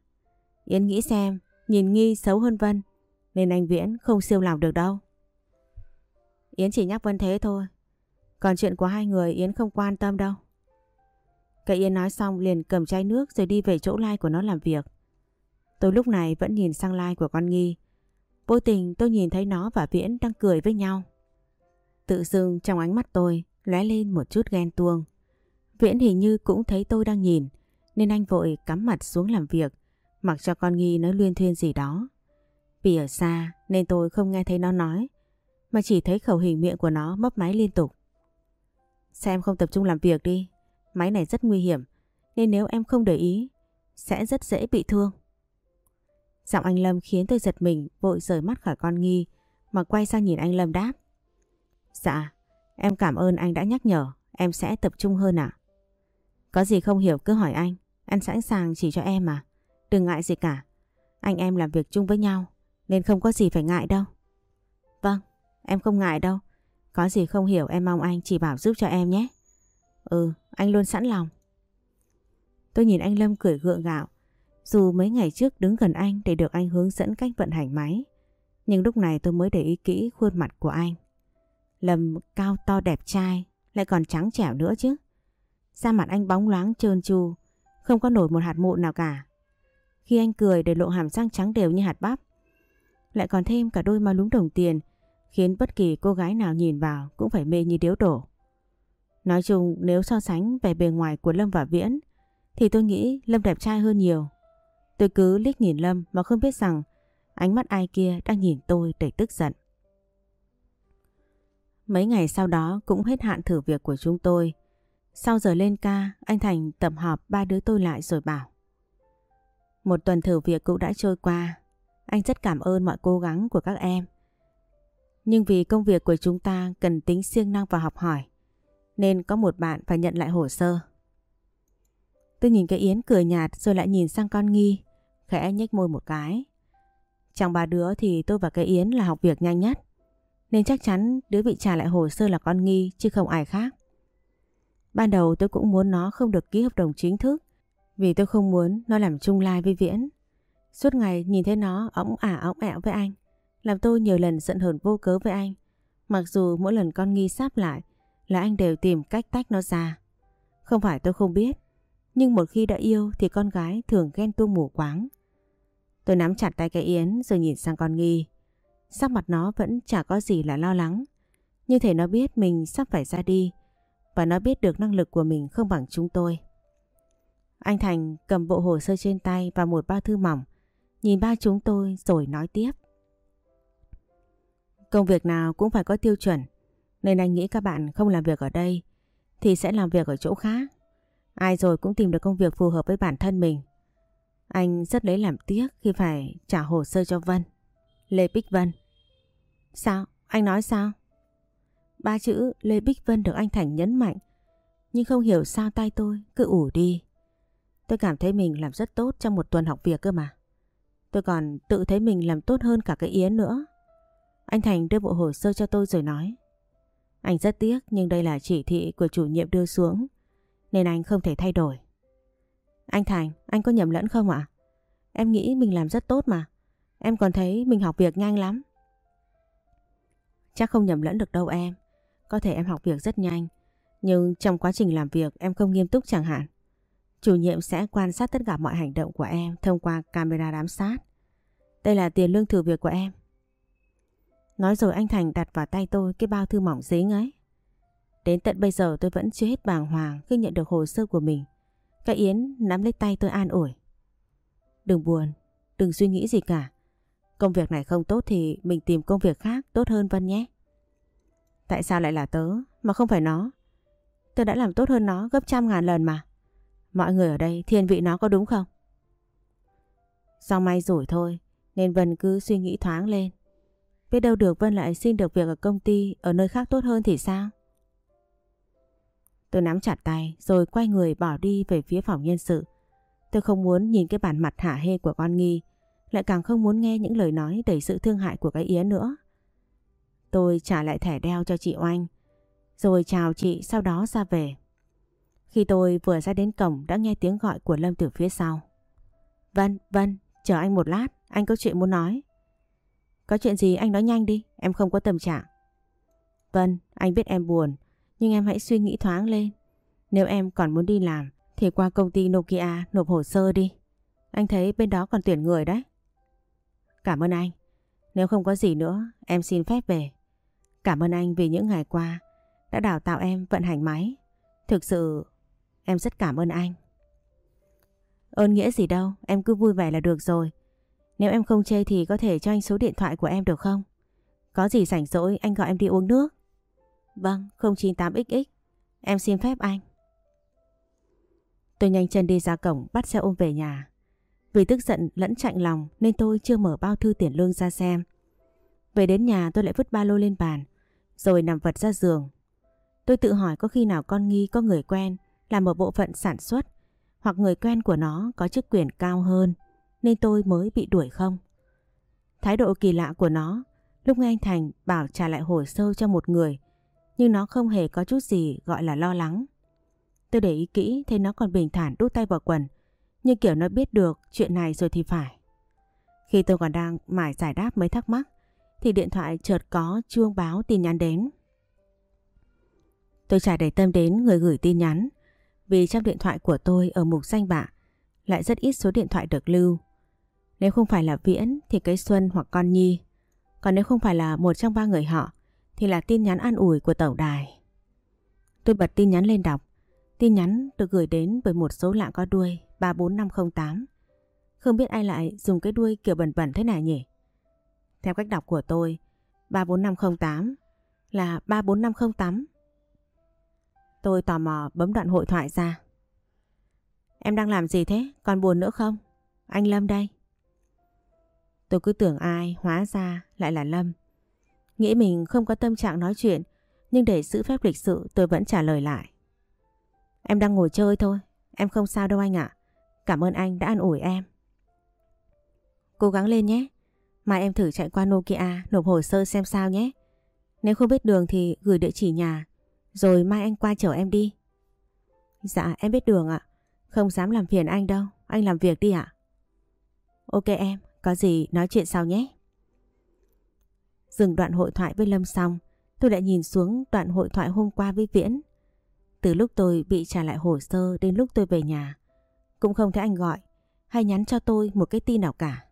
Speaker 1: Yến nghĩ xem, nhìn Nghi xấu hơn Vân, nên anh Viễn không siêu lòng được đâu. Yến chỉ nhắc Vân thế thôi. Còn chuyện của hai người Yến không quan tâm đâu. Cây Yên nói xong liền cầm chai nước rồi đi về chỗ lai của nó làm việc. Tôi lúc này vẫn nhìn sang lai của con Nghi. Vô tình tôi nhìn thấy nó và Viễn đang cười với nhau. Tự dưng trong ánh mắt tôi lóe lên một chút ghen tuông. Viễn hình như cũng thấy tôi đang nhìn, nên anh vội cắm mặt xuống làm việc, mặc cho con Nghi nói luyên thuyên gì đó. Vì ở xa nên tôi không nghe thấy nó nói, mà chỉ thấy khẩu hình miệng của nó mấp máy liên tục. Xem không tập trung làm việc đi? Máy này rất nguy hiểm nên nếu em không để ý sẽ rất dễ bị thương. Giọng anh Lâm khiến tôi giật mình vội rời mắt khỏi con Nghi mà quay sang nhìn anh Lâm đáp. Dạ, em cảm ơn anh đã nhắc nhở, em sẽ tập trung hơn ạ. Có gì không hiểu cứ hỏi anh, anh sẵn sàng chỉ cho em mà. Đừng ngại gì cả, anh em làm việc chung với nhau nên không có gì phải ngại đâu. Vâng, em không ngại đâu. Có gì không hiểu em mong anh chỉ bảo giúp cho em nhé. Ừ, anh luôn sẵn lòng. Tôi nhìn anh Lâm cười gượng gạo. Dù mấy ngày trước đứng gần anh để được anh hướng dẫn cách vận hành máy. Nhưng lúc này tôi mới để ý kỹ khuôn mặt của anh. Lâm cao to đẹp trai, lại còn trắng trẻo nữa chứ. Da mặt anh bóng loáng trơn tru, không có nổi một hạt mụn nào cả. Khi anh cười để lộ hàm răng trắng đều như hạt bắp. Lại còn thêm cả đôi má lúng đồng tiền, khiến bất kỳ cô gái nào nhìn vào cũng phải mê như điếu đổ. Nói chung nếu so sánh về bề ngoài của Lâm và Viễn, thì tôi nghĩ Lâm đẹp trai hơn nhiều. Tôi cứ liếc nhìn Lâm mà không biết rằng ánh mắt ai kia đang nhìn tôi đầy tức giận. Mấy ngày sau đó cũng hết hạn thử việc của chúng tôi. Sau giờ lên ca, anh Thành tập họp ba đứa tôi lại rồi bảo. Một tuần thử việc cũng đã trôi qua. Anh rất cảm ơn mọi cố gắng của các em. Nhưng vì công việc của chúng ta cần tính siêng năng và học hỏi, nên có một bạn phải nhận lại hồ sơ. Tôi nhìn cái Yến cười nhạt rồi lại nhìn sang con Nghi, khẽ nhếch môi một cái. Trong ba đứa thì tôi và cái Yến là học việc nhanh nhất. Nên chắc chắn đứa bị trả lại hồ sơ là con nghi chứ không ai khác. Ban đầu tôi cũng muốn nó không được ký hợp đồng chính thức vì tôi không muốn nó làm chung lai với Viễn. Suốt ngày nhìn thấy nó ống ả ống ẹo với anh làm tôi nhiều lần giận hờn vô cớ với anh. Mặc dù mỗi lần con nghi sáp lại là anh đều tìm cách tách nó ra. Không phải tôi không biết nhưng một khi đã yêu thì con gái thường ghen tuông mù quáng. Tôi nắm chặt tay cái Yến rồi nhìn sang con nghi. Sắc mặt nó vẫn chả có gì là lo lắng. Như thể nó biết mình sắp phải ra đi và nó biết được năng lực của mình không bằng chúng tôi. Anh Thành cầm bộ hồ sơ trên tay và một bao thư mỏng, nhìn ba chúng tôi rồi nói tiếp. Công việc nào cũng phải có tiêu chuẩn, nên anh nghĩ các bạn không làm việc ở đây thì sẽ làm việc ở chỗ khác. Ai rồi cũng tìm được công việc phù hợp với bản thân mình. Anh rất lấy làm tiếc khi phải trả hồ sơ cho Vân. Lê Bích Vân. Sao? Anh nói sao? Ba chữ Lê Bích Vân được anh Thành nhấn mạnh, nhưng không hiểu sao tay tôi cứ ủ đi. Tôi cảm thấy mình làm rất tốt trong một tuần học việc cơ mà. Tôi còn tự thấy mình làm tốt hơn cả cái Yến nữa. Anh Thành đưa bộ hồ sơ cho tôi rồi nói. Anh rất tiếc nhưng đây là chỉ thị của chủ nhiệm đưa xuống nên anh không thể thay đổi. Anh Thành, anh có nhầm lẫn không ạ? Em nghĩ mình làm rất tốt mà. Em còn thấy mình học việc nhanh lắm. Chắc không nhầm lẫn được đâu em. Có thể em học việc rất nhanh. Nhưng trong quá trình làm việc em không nghiêm túc chẳng hạn. Chủ nhiệm sẽ quan sát tất cả mọi hành động của em thông qua camera giám sát. Đây là tiền lương thử việc của em. Nói rồi anh Thành đặt vào tay tôi cái bao thư mỏng dính ấy. Đến tận bây giờ tôi vẫn chưa hết bàng hoàng khi nhận được hồ sơ của mình. Cái Yến nắm lấy tay tôi an ủi. Đừng buồn, đừng suy nghĩ gì cả. Công việc này không tốt thì mình tìm công việc khác tốt hơn Vân nhé. Tại sao lại là tớ mà không phải nó? Tớ đã làm tốt hơn nó gấp trăm ngàn lần mà. Mọi người ở đây thiên vị nó có đúng không? Do may rủi thôi nên Vân cứ suy nghĩ thoáng lên. Biết đâu được Vân lại xin được việc ở công ty ở nơi khác tốt hơn thì sao? Tôi nắm chặt tay rồi quay người bỏ đi về phía phòng nhân sự. Tôi không muốn nhìn cái bản mặt hả hê của con Nghi, lại càng không muốn nghe những lời nói đầy sự thương hại của cái Yến nữa. Tôi trả lại thẻ đeo cho chị Oanh, rồi chào chị sau đó ra về. Khi tôi vừa ra đến cổng đã nghe tiếng gọi của Lâm từ phía sau. Vân, Vân, chờ anh một lát, anh có chuyện muốn nói. Có chuyện gì anh nói nhanh đi, em không có tâm trạng. Vân, anh biết em buồn, nhưng em hãy suy nghĩ thoáng lên. Nếu em còn muốn đi làm, thì qua công ty Nokia nộp hồ sơ đi. Anh thấy bên đó còn tuyển người đấy. Cảm ơn anh. Nếu không có gì nữa, em xin phép về. Cảm ơn anh vì những ngày qua đã đào tạo em vận hành máy. Thực sự, em rất cảm ơn anh. Ơn nghĩa gì đâu, em cứ vui vẻ là được rồi. Nếu em không chê thì có thể cho anh số điện thoại của em được không? Có gì rảnh rỗi anh gọi em đi uống nước. Vâng, 098XX. Em xin phép anh. Tôi nhanh chân đi ra cổng bắt xe ôm về nhà. Vì tức giận lẫn chạnh lòng nên tôi chưa mở bao thư tiền lương ra xem. Về đến nhà tôi lại vứt ba lô lên bàn, rồi nằm vật ra giường. Tôi tự hỏi có khi nào con nghi có người quen làm ở bộ phận sản xuất hoặc người quen của nó có chức quyền cao hơn nên tôi mới bị đuổi không? Thái độ kỳ lạ của nó, lúc nghe anh Thành bảo trả lại hồ sơ cho một người, nhưng nó không hề có chút gì gọi là lo lắng. Tôi để ý kỹ, thấy nó còn bình thản đút tay vào quần như kiểu nó biết được chuyện này rồi thì phải. Khi tôi còn đang mải giải đáp mấy thắc mắc, thì điện thoại chợt có chuông báo tin nhắn đến. Tôi trả để tâm đến người gửi tin nhắn, vì trong điện thoại của tôi ở mục danh bạ lại rất ít số điện thoại được lưu. Nếu không phải là Viễn thì cái Xuân hoặc con Nhi. Còn nếu không phải là một trong ba người họ thì là tin nhắn an ủi của tổng đài. Tôi bật tin nhắn lên đọc. Tin nhắn được gửi đến bởi một số lạ có đuôi 34508. Không biết ai lại dùng cái đuôi kiểu bẩn bẩn thế này nhỉ? Theo cách đọc của tôi, 34508 là 34508. Tôi tò mò bấm đoạn hội thoại ra. Em đang làm gì thế? Còn buồn nữa không? Anh Lâm đây. Tôi cứ tưởng ai, hóa ra lại là Lâm. Nghĩ mình không có tâm trạng nói chuyện, nhưng để giữ phép lịch sự tôi vẫn trả lời lại. Em đang ngồi chơi thôi, em không sao đâu anh ạ. Cảm ơn anh đã an ủi em. Cố gắng lên nhé. Mai em thử chạy qua Nokia nộp hồ sơ xem sao nhé. Nếu không biết đường thì gửi địa chỉ nhà, rồi mai anh qua chở em đi. Dạ em biết đường ạ. Không dám làm phiền anh đâu, anh làm việc đi ạ. Ok em, có gì nói chuyện sau nhé. Dừng đoạn hội thoại với Lâm xong, tôi lại nhìn xuống đoạn hội thoại hôm qua với Viễn. Từ lúc tôi bị trả lại hồ sơ đến lúc tôi về nhà, cũng không thấy anh gọi hay nhắn cho tôi một cái tin nào cả.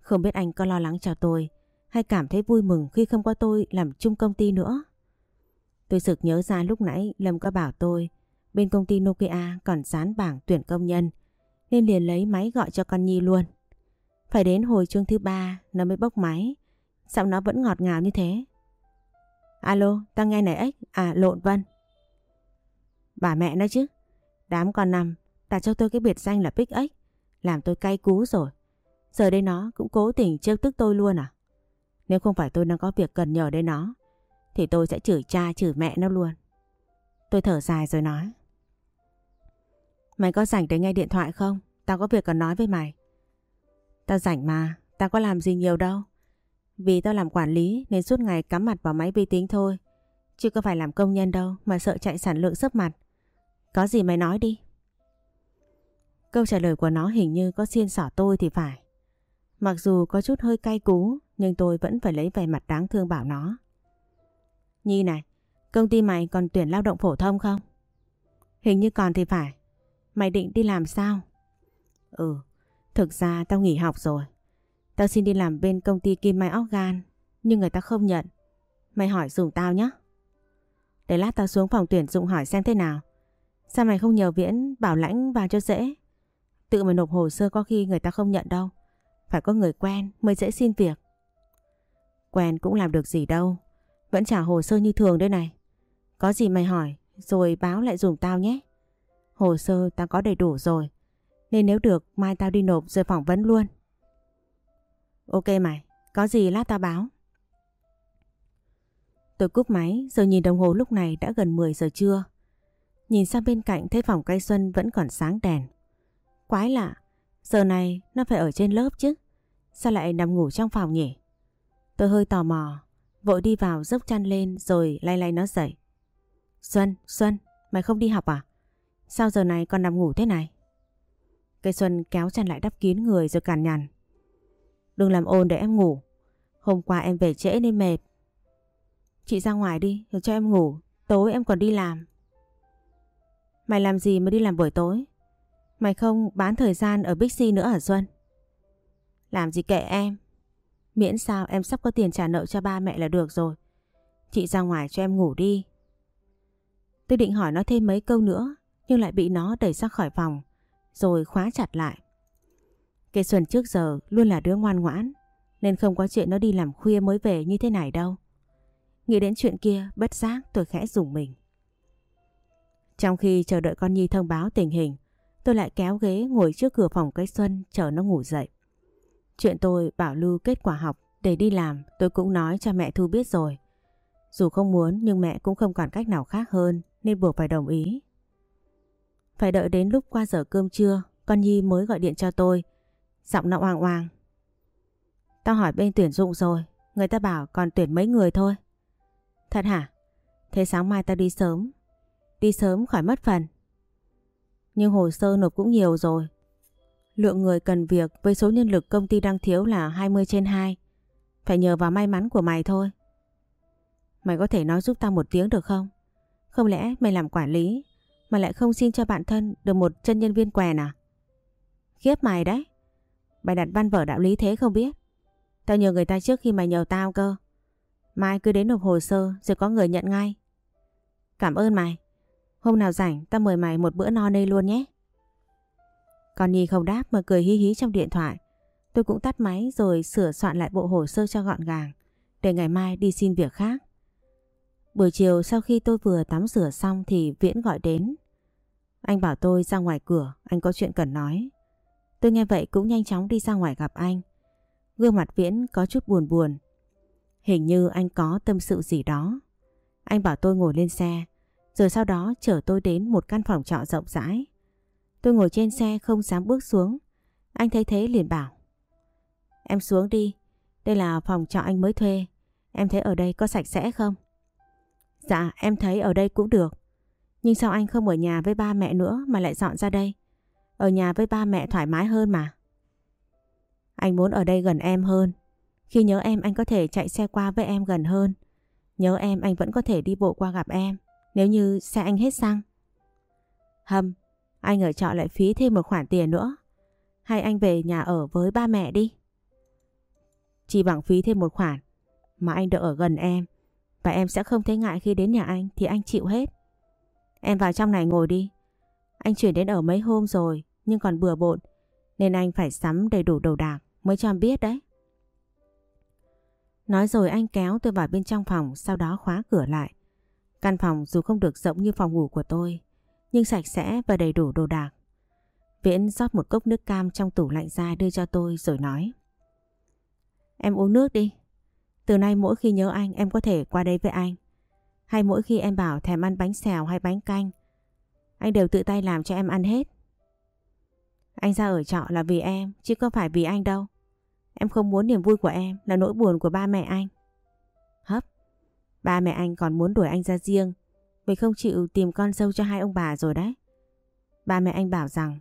Speaker 1: Không biết anh có lo lắng cho tôi hay cảm thấy vui mừng khi không có tôi làm chung công ty nữa. Tôi sực nhớ ra lúc nãy Lâm có bảo tôi bên công ty Nokia còn dán bảng tuyển công nhân nên liền lấy máy gọi cho con Nhi luôn. Phải đến hồi chương thứ ba, nó mới bốc máy. Sao nó vẫn ngọt ngào như thế. Alo, ta nghe này ếch. À lộn Vân. Bà mẹ nó chứ, Đám con nằm ta cho tôi cái biệt danh là Big ếch. Làm tôi cay cú rồi. Giờ đây nó cũng cố tình trêu tức tôi luôn à? Nếu không phải tôi đang có việc cần nhờ đến nó, Thì tôi sẽ chửi cha chửi mẹ nó luôn. Tôi thở dài rồi nói. Mày có rảnh để nghe điện thoại không? Tao có việc cần nói với mày. Tao rảnh mà, Tao có làm gì nhiều đâu. Vì tao làm quản lý Nên suốt ngày cắm mặt vào máy vi tính thôi. Chứ có phải làm công nhân đâu Mà sợ chạy sản lượng sấp mặt. Có gì mày nói đi. Câu trả lời của nó hình như có xiên xỏ tôi thì phải. Mặc dù có chút hơi cay cú, Nhưng tôi vẫn phải lấy vẻ mặt đáng thương bảo nó. Nhi này, Công ty mày còn tuyển lao động phổ thông không? Hình như còn thì phải. Mày định đi làm sao? Ừ Thực ra tao nghỉ học rồi. Tao xin đi làm bên công ty Kim Mai Organ, nhưng người ta không nhận. Mày hỏi dùng tao nhé. Để lát tao xuống phòng tuyển dụng hỏi xem thế nào. Sao mày không nhờ Viễn bảo lãnh vào cho dễ? Tự mày nộp hồ sơ có khi người ta không nhận đâu. Phải có người quen mới dễ xin việc. Quen cũng làm được gì đâu. Vẫn trả hồ sơ như thường đây này. Có gì mày hỏi, rồi báo lại dùng tao nhé. Hồ sơ tao có đầy đủ rồi. Nên nếu được mai tao đi nộp rồi phỏng vấn luôn. Ok mày, có gì lát tao báo. Tôi cúp máy rồi nhìn đồng hồ lúc này đã gần 10 giờ trưa. Nhìn sang bên cạnh thấy phòng cây xuân vẫn còn sáng đèn. Quái lạ, giờ này nó phải ở trên lớp chứ. Sao lại nằm ngủ trong phòng nhỉ? Tôi hơi tò mò, vội đi vào dốc chăn lên rồi lay lay nó dậy. Xuân, Xuân, mày không đi học à? Sao giờ này còn nằm ngủ thế này? Cây Xuân kéo chăn lại đắp kín người rồi cằn nhằn. Đừng làm ồn để em ngủ. Hôm qua em về trễ nên mệt. Chị ra ngoài đi rồi cho em ngủ. Tối em còn đi làm. Mày làm gì mà đi làm buổi tối? Mày không bán thời gian ở Bixi nữa hả Xuân? Làm gì kệ em. Miễn sao em sắp có tiền trả nợ cho ba mẹ là được rồi. Chị ra ngoài cho em ngủ đi. Tôi định hỏi nó thêm mấy câu nữa, nhưng lại bị nó đẩy ra khỏi phòng rồi khóa chặt lại. Cây Xuân trước giờ luôn là đứa ngoan ngoãn, nên không có chuyện nó đi làm khuya mới về như thế này đâu. Nghĩ đến chuyện kia, bất giác tôi khẽ dùng mình. Trong khi chờ đợi con Nhi thông báo tình hình, tôi lại kéo ghế ngồi trước cửa phòng cây Xuân chờ nó ngủ dậy. Chuyện tôi bảo lưu kết quả học để đi làm tôi cũng nói cho mẹ Thu biết rồi. Dù không muốn nhưng mẹ cũng không còn cách nào khác hơn nên buộc phải đồng ý. Phải đợi đến lúc qua giờ cơm trưa con Nhi mới gọi điện cho tôi. Giọng nó oang oang. Tao hỏi bên tuyển dụng rồi, người ta bảo còn tuyển mấy người thôi. Thật hả? Thế sáng mai tao đi sớm. Đi sớm khỏi mất phần. Nhưng hồ sơ nộp cũng nhiều rồi. Lượng người cần việc với số nhân lực công ty đang thiếu là 20 trên 2. Phải nhờ vào may mắn của mày thôi. Mày có thể nói giúp tao một tiếng được không? Không lẽ mày làm quản lý mà lại không xin cho bạn thân được một chân nhân viên quèn à? Khiếp mày đấy. Mày đặt văn vở đạo lý thế không biết. Tao nhờ người ta trước khi mày nhờ tao cơ. Mai cứ đến nộp hồ sơ rồi có người nhận ngay. Cảm ơn mày. Hôm nào rảnh tao mời mày một bữa no nê luôn nhé. Con Nhi không đáp mà cười hí hí trong điện thoại. Tôi cũng tắt máy rồi sửa soạn lại bộ hồ sơ cho gọn gàng để ngày mai đi xin việc khác. Buổi chiều sau khi tôi vừa tắm rửa xong thì Viễn gọi đến. Anh bảo tôi ra ngoài cửa, anh có chuyện cần nói. Tôi nghe vậy cũng nhanh chóng đi ra ngoài gặp anh. Gương mặt Viễn có chút buồn buồn. Hình như anh có tâm sự gì đó. Anh bảo tôi ngồi lên xe, rồi sau đó chở tôi đến một căn phòng trọ rộng rãi. Tôi ngồi trên xe không dám bước xuống. Anh thấy thế liền bảo. Em xuống đi, đây là phòng trọ anh mới thuê. Em thấy ở đây có sạch sẽ không? Dạ em thấy ở đây cũng được. Nhưng sao anh không ở nhà với ba mẹ nữa mà lại dọn ra đây? Ở nhà với ba mẹ thoải mái hơn mà. Anh muốn ở đây gần em hơn. Khi nhớ em anh có thể chạy xe qua với em gần hơn. Nhớ em anh vẫn có thể đi bộ qua gặp em. Nếu như xe anh hết xăng. Hâm, anh ở trọ lại phí thêm một khoản tiền nữa. Hay anh về nhà ở với ba mẹ đi. Chỉ bằng phí thêm một khoản. Mà anh được ở gần em. Và em sẽ không thấy ngại khi đến nhà anh, thì anh chịu hết. Em vào trong này ngồi đi. Anh chuyển đến ở mấy hôm rồi, nhưng còn bừa bộn, nên anh phải sắm đầy đủ đồ đạc mới cho em biết đấy. Nói rồi anh kéo tôi vào bên trong phòng, sau đó khóa cửa lại. Căn phòng dù không được rộng như phòng ngủ của tôi, nhưng sạch sẽ và đầy đủ đồ đạc. Viễn rót một cốc nước cam trong tủ lạnh ra đưa cho tôi rồi nói. Em uống nước đi. Từ nay mỗi khi nhớ anh em có thể qua đây với anh. Hay mỗi khi em bảo thèm ăn bánh xèo hay bánh canh anh đều tự tay làm cho em ăn hết. Anh ra ở trọ là vì em chứ không phải vì anh đâu. Em không muốn niềm vui của em là nỗi buồn của ba mẹ anh. Hấp, ba mẹ anh còn muốn đuổi anh ra riêng vì không chịu tìm con dâu cho hai ông bà rồi đấy. Ba mẹ anh bảo rằng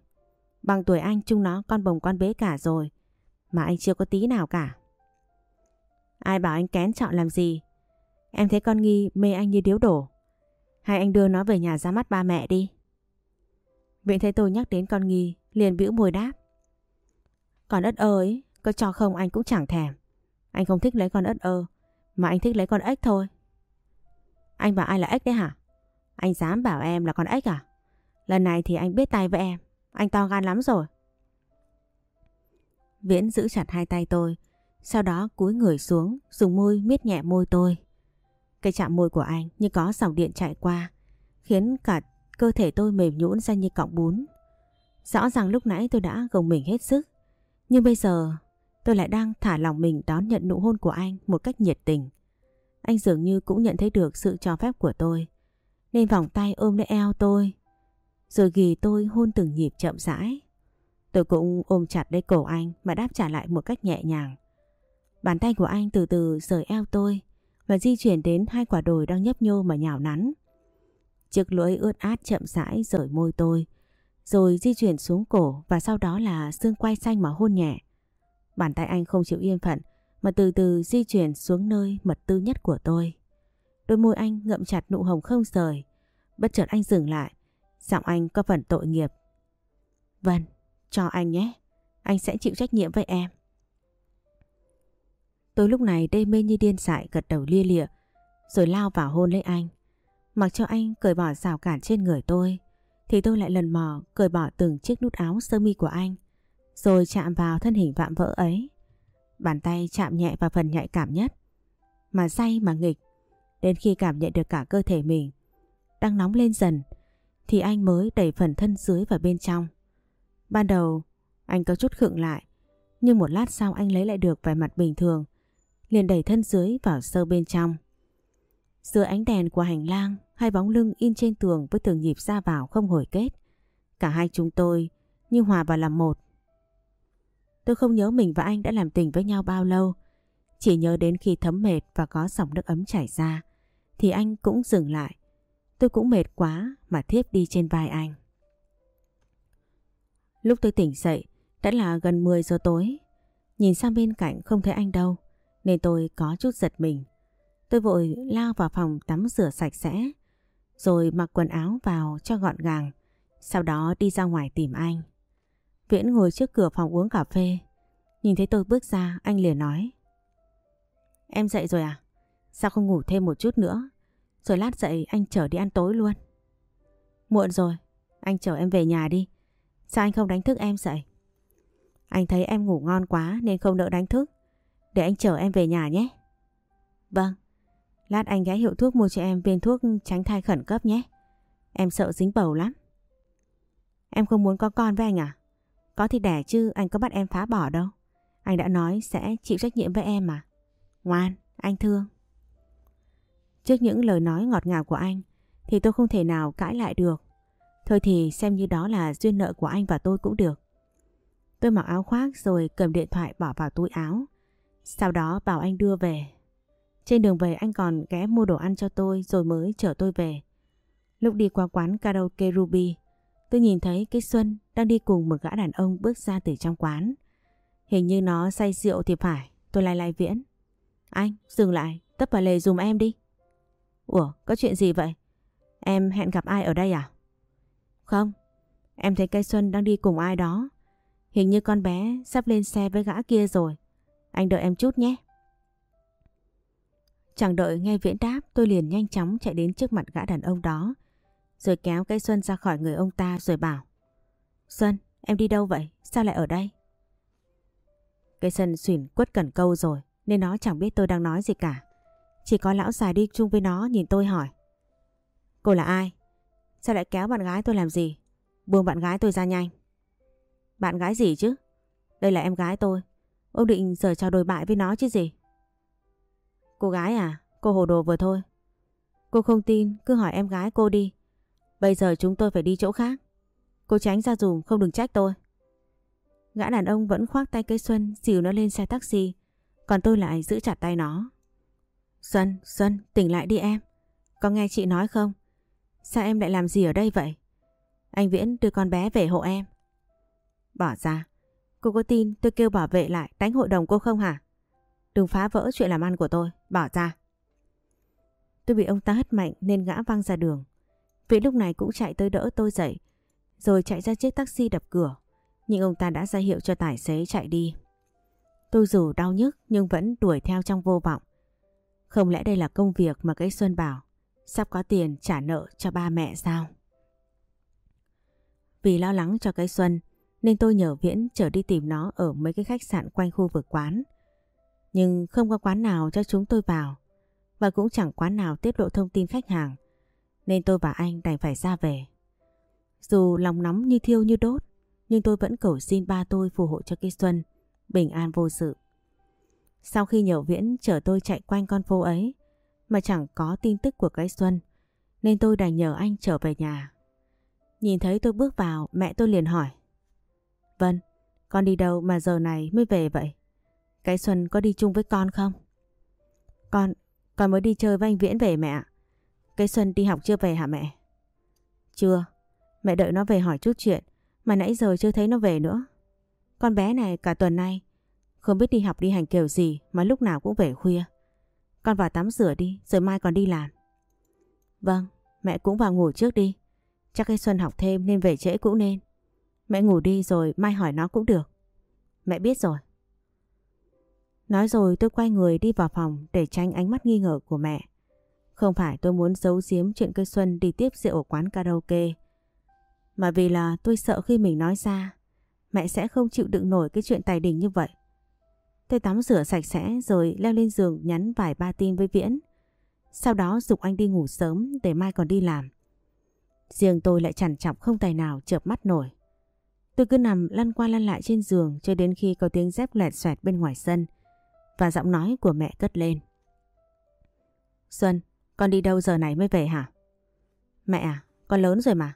Speaker 1: bằng tuổi anh chung nó con bồng con bế cả rồi mà anh chưa có tí nào cả. Ai bảo anh kén chọn làm gì? Em thấy con nghi mê anh như điếu đổ. Hay anh đưa nó về nhà ra mắt ba mẹ đi. Viện thấy tôi nhắc đến con nghi liền bĩu môi đáp. Con ất ơ ấy, có cho không anh cũng chẳng thèm. Anh không thích lấy con ất ơ, mà anh thích lấy con ếch thôi. Anh bảo ai là ếch đấy hả? Anh dám bảo em là con ếch à? Lần này thì anh biết tay với em, anh to gan lắm rồi. Viễn giữ chặt hai tay tôi, sau đó cúi người xuống, dùng môi miết nhẹ môi tôi. Cái chạm môi của anh như có dòng điện chạy qua, khiến cả cơ thể tôi mềm nhũn ra như cọng bún. Rõ ràng lúc nãy tôi đã gồng mình hết sức, nhưng bây giờ tôi lại đang thả lòng mình đón nhận nụ hôn của anh một cách nhiệt tình. Anh dường như cũng nhận thấy được sự cho phép của tôi, nên vòng tay ôm lấy eo tôi, rồi ghi tôi hôn từng nhịp chậm rãi. Tôi cũng ôm chặt lấy cổ anh mà đáp trả lại một cách nhẹ nhàng. Bàn tay của anh từ từ rời eo tôi và di chuyển đến hai quả đồi đang nhấp nhô mà nhào nắn. Chiếc lưỡi ướt át chậm rãi rời môi tôi, rồi di chuyển xuống cổ và sau đó là xương quai xanh mà hôn nhẹ. Bàn tay anh không chịu yên phận mà từ từ di chuyển xuống nơi mật tư nhất của tôi. Đôi môi anh ngậm chặt nụ hồng không rời. Bất chợt anh dừng lại, giọng anh có phần tội nghiệp. Vâng, cho anh nhé, anh sẽ chịu trách nhiệm với em. Tôi lúc này đê mê như điên dại gật đầu lia lịa, rồi lao vào hôn lấy anh. Mặc cho anh cởi bỏ rào cản trên người tôi, thì tôi lại lần mò cởi bỏ từng chiếc nút áo sơ mi của anh, rồi chạm vào thân hình vạm vỡ ấy. Bàn tay chạm nhẹ vào phần nhạy cảm nhất, mà say mà nghịch, đến khi cảm nhận được cả cơ thể mình đang nóng lên dần, thì anh mới đẩy phần thân dưới vào bên trong. Ban đầu anh có chút khựng lại, nhưng một lát sau anh lấy lại được vẻ mặt bình thường, liền đẩy thân dưới vào sâu bên trong. Giữa ánh đèn của hành lang, hai bóng lưng in trên tường với từng nhịp ra vào không hồi kết. Cả hai chúng tôi như hòa vào làm một. Tôi không nhớ mình và anh đã làm tình với nhau bao lâu. Chỉ nhớ đến khi thấm mệt và có dòng nước ấm chảy ra, thì anh cũng dừng lại. Tôi cũng mệt quá mà thiếp đi trên vai anh. Lúc tôi tỉnh dậy, đã là gần 10 giờ tối. Nhìn sang bên cạnh không thấy anh đâu, nên tôi có chút giật mình. Tôi vội lao vào phòng tắm rửa sạch sẽ, rồi mặc quần áo vào cho gọn gàng, sau đó đi ra ngoài tìm anh. Viễn ngồi trước cửa phòng uống cà phê, nhìn thấy tôi bước ra anh liền nói. Em dậy rồi à? Sao không ngủ thêm một chút nữa? Rồi lát dậy anh chở đi ăn tối luôn. Muộn rồi, anh chở em về nhà đi. Sao anh không đánh thức em dậy? Anh thấy em ngủ ngon quá nên không đỡ đánh thức. Để anh chở em về nhà nhé. Vâng. Lát anh ghé hiệu thuốc mua cho em viên thuốc tránh thai khẩn cấp nhé. Em sợ dính bầu lắm. Em không muốn có con với anh à? Có thì đẻ chứ anh có bắt em phá bỏ đâu. Anh đã nói sẽ chịu trách nhiệm với em mà. Ngoan, anh thương. Trước những lời nói ngọt ngào của anh thì tôi không thể nào cãi lại được. Thôi thì xem như đó là duyên nợ của anh và tôi cũng được. Tôi mặc áo khoác rồi cầm điện thoại bỏ vào túi áo. Sau đó bảo anh đưa về. Trên đường về anh còn ghé mua đồ ăn cho tôi rồi mới chở tôi về. Lúc đi qua quán karaoke Ruby, tôi nhìn thấy cái Xuân đang đi cùng một gã đàn ông bước ra từ trong quán. Hình như nó say rượu thì phải, tôi lai lai viễn. Anh, dừng lại, tấp vào lề dùm em đi. Ủa, có chuyện gì vậy? Em hẹn gặp ai ở đây à? Không, em thấy cây Xuân đang đi cùng ai đó. Hình như con bé sắp lên xe với gã kia rồi. Anh đợi em chút nhé. Chẳng đợi nghe viễn đáp tôi liền nhanh chóng chạy đến trước mặt gã đàn ông đó. Rồi kéo cây Xuân ra khỏi người ông ta rồi bảo. Xuân, em đi đâu vậy? Sao lại ở đây? Cây Xuân xỉn quất cẩn câu rồi nên nó chẳng biết tôi đang nói gì cả. Chỉ có lão già đi chung với nó nhìn tôi hỏi. Cô là ai? Sao lại kéo bạn gái tôi làm gì? Buông bạn gái tôi ra nhanh. Bạn gái gì chứ? Đây là em gái tôi. Ông định giờ trao đổi bại với nó chứ gì? Cô gái à? Cô hồ đồ vừa thôi. Cô không tin, cứ hỏi em gái cô đi. Bây giờ chúng tôi phải đi chỗ khác. Cô tránh ra dùm, không đừng trách tôi. Gã đàn ông vẫn khoác tay cây Xuân, dìu nó lên xe taxi. Còn tôi lại giữ chặt tay nó. Xuân, Xuân, tỉnh lại đi em. Có nghe chị nói không? Sao em lại làm gì ở đây vậy? Anh Viễn đưa con bé về hộ em. Bỏ ra. Cô có tin tôi kêu bảo vệ lại đánh hội đồng cô không hả? Đừng phá vỡ chuyện làm ăn của tôi. Bỏ ra. Tôi bị ông ta hất mạnh nên ngã văng ra đường. Vị lúc này cũng chạy tới đỡ tôi dậy. Rồi chạy ra chiếc taxi đập cửa. Nhưng ông ta đã ra hiệu cho tài xế chạy đi. Tôi dù đau nhức nhưng vẫn đuổi theo trong vô vọng. Không lẽ đây là công việc mà cái Xuân bảo, sắp có tiền trả nợ cho ba mẹ sao? Vì lo lắng cho cái Xuân nên tôi nhờ Viễn chở đi tìm nó ở mấy cái khách sạn quanh khu vực quán. Nhưng không có quán nào cho chúng tôi vào, và cũng chẳng quán nào tiết lộ thông tin khách hàng, nên tôi và anh đành phải ra về. Dù lòng nóng như thiêu như đốt, nhưng tôi vẫn cầu xin ba tôi phù hộ cho cái Xuân, bình an vô sự. Sau khi nhờ Viễn chở tôi chạy quanh con phố ấy, mà chẳng có tin tức của cái Xuân, nên tôi đành nhờ anh trở về nhà. Nhìn thấy tôi bước vào, mẹ tôi liền hỏi Vân, con đi đâu mà giờ này mới về vậy? Cái Xuân có đi chung với con không? Con, con mới đi chơi với anh Viễn về mẹ ạ. Cái Xuân đi học chưa về hả mẹ? Chưa, mẹ đợi nó về hỏi chút chuyện mà nãy giờ chưa thấy nó về nữa. Con bé này cả tuần nay không biết đi học đi hành kiểu gì mà lúc nào cũng về khuya. Con vào tắm rửa đi rồi mai còn đi làm. Vâng, mẹ cũng vào ngủ trước đi. Chắc cái Xuân học thêm nên về trễ cũng nên. Mẹ ngủ đi rồi mai hỏi nó cũng được. Mẹ biết rồi. Nói rồi tôi quay người đi vào phòng để tránh ánh mắt nghi ngờ của mẹ. Không phải tôi muốn giấu giếm chuyện cây Xuân đi tiếp rượu ở quán karaoke. Mà vì là tôi sợ khi mình nói ra, mẹ sẽ không chịu đựng nổi cái chuyện tài đình như vậy. Tôi tắm rửa sạch sẽ rồi leo lên giường nhắn vài ba tin với Viễn. Sau đó dục anh đi ngủ sớm để mai còn đi làm. Riêng tôi lại chằn chọc không tài nào chợp mắt nổi. Tôi cứ nằm lăn qua lăn lại trên giường cho đến khi có tiếng dép lẹt xoẹt bên ngoài sân và giọng nói của mẹ cất lên. Xuân, con đi đâu giờ này mới về hả? Mẹ à, con lớn rồi mà.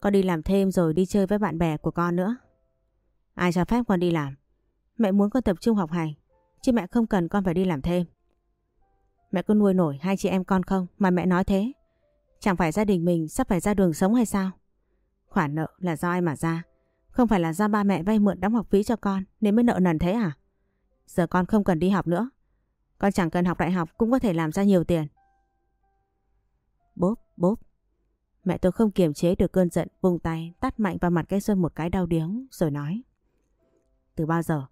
Speaker 1: Con đi làm thêm rồi đi chơi với bạn bè của con nữa. Ai cho phép con đi làm? Mẹ muốn con tập trung học hành, chứ mẹ không cần con phải đi làm thêm. Mẹ có nuôi nổi hai chị em con không mà mẹ nói thế? Chẳng phải gia đình mình sắp phải ra đường sống hay sao? Khoản nợ là do ai mà ra? Không phải là do ba mẹ vay mượn đóng học phí cho con nên mới nợ nần thế à? Giờ con không cần đi học nữa. Con chẳng cần học đại học cũng có thể làm ra nhiều tiền. Bốp, bốp. Mẹ tôi không kiềm chế được cơn giận vùng tay tắt mạnh vào mặt cây Xuân một cái đau điếng rồi nói. Từ bao giờ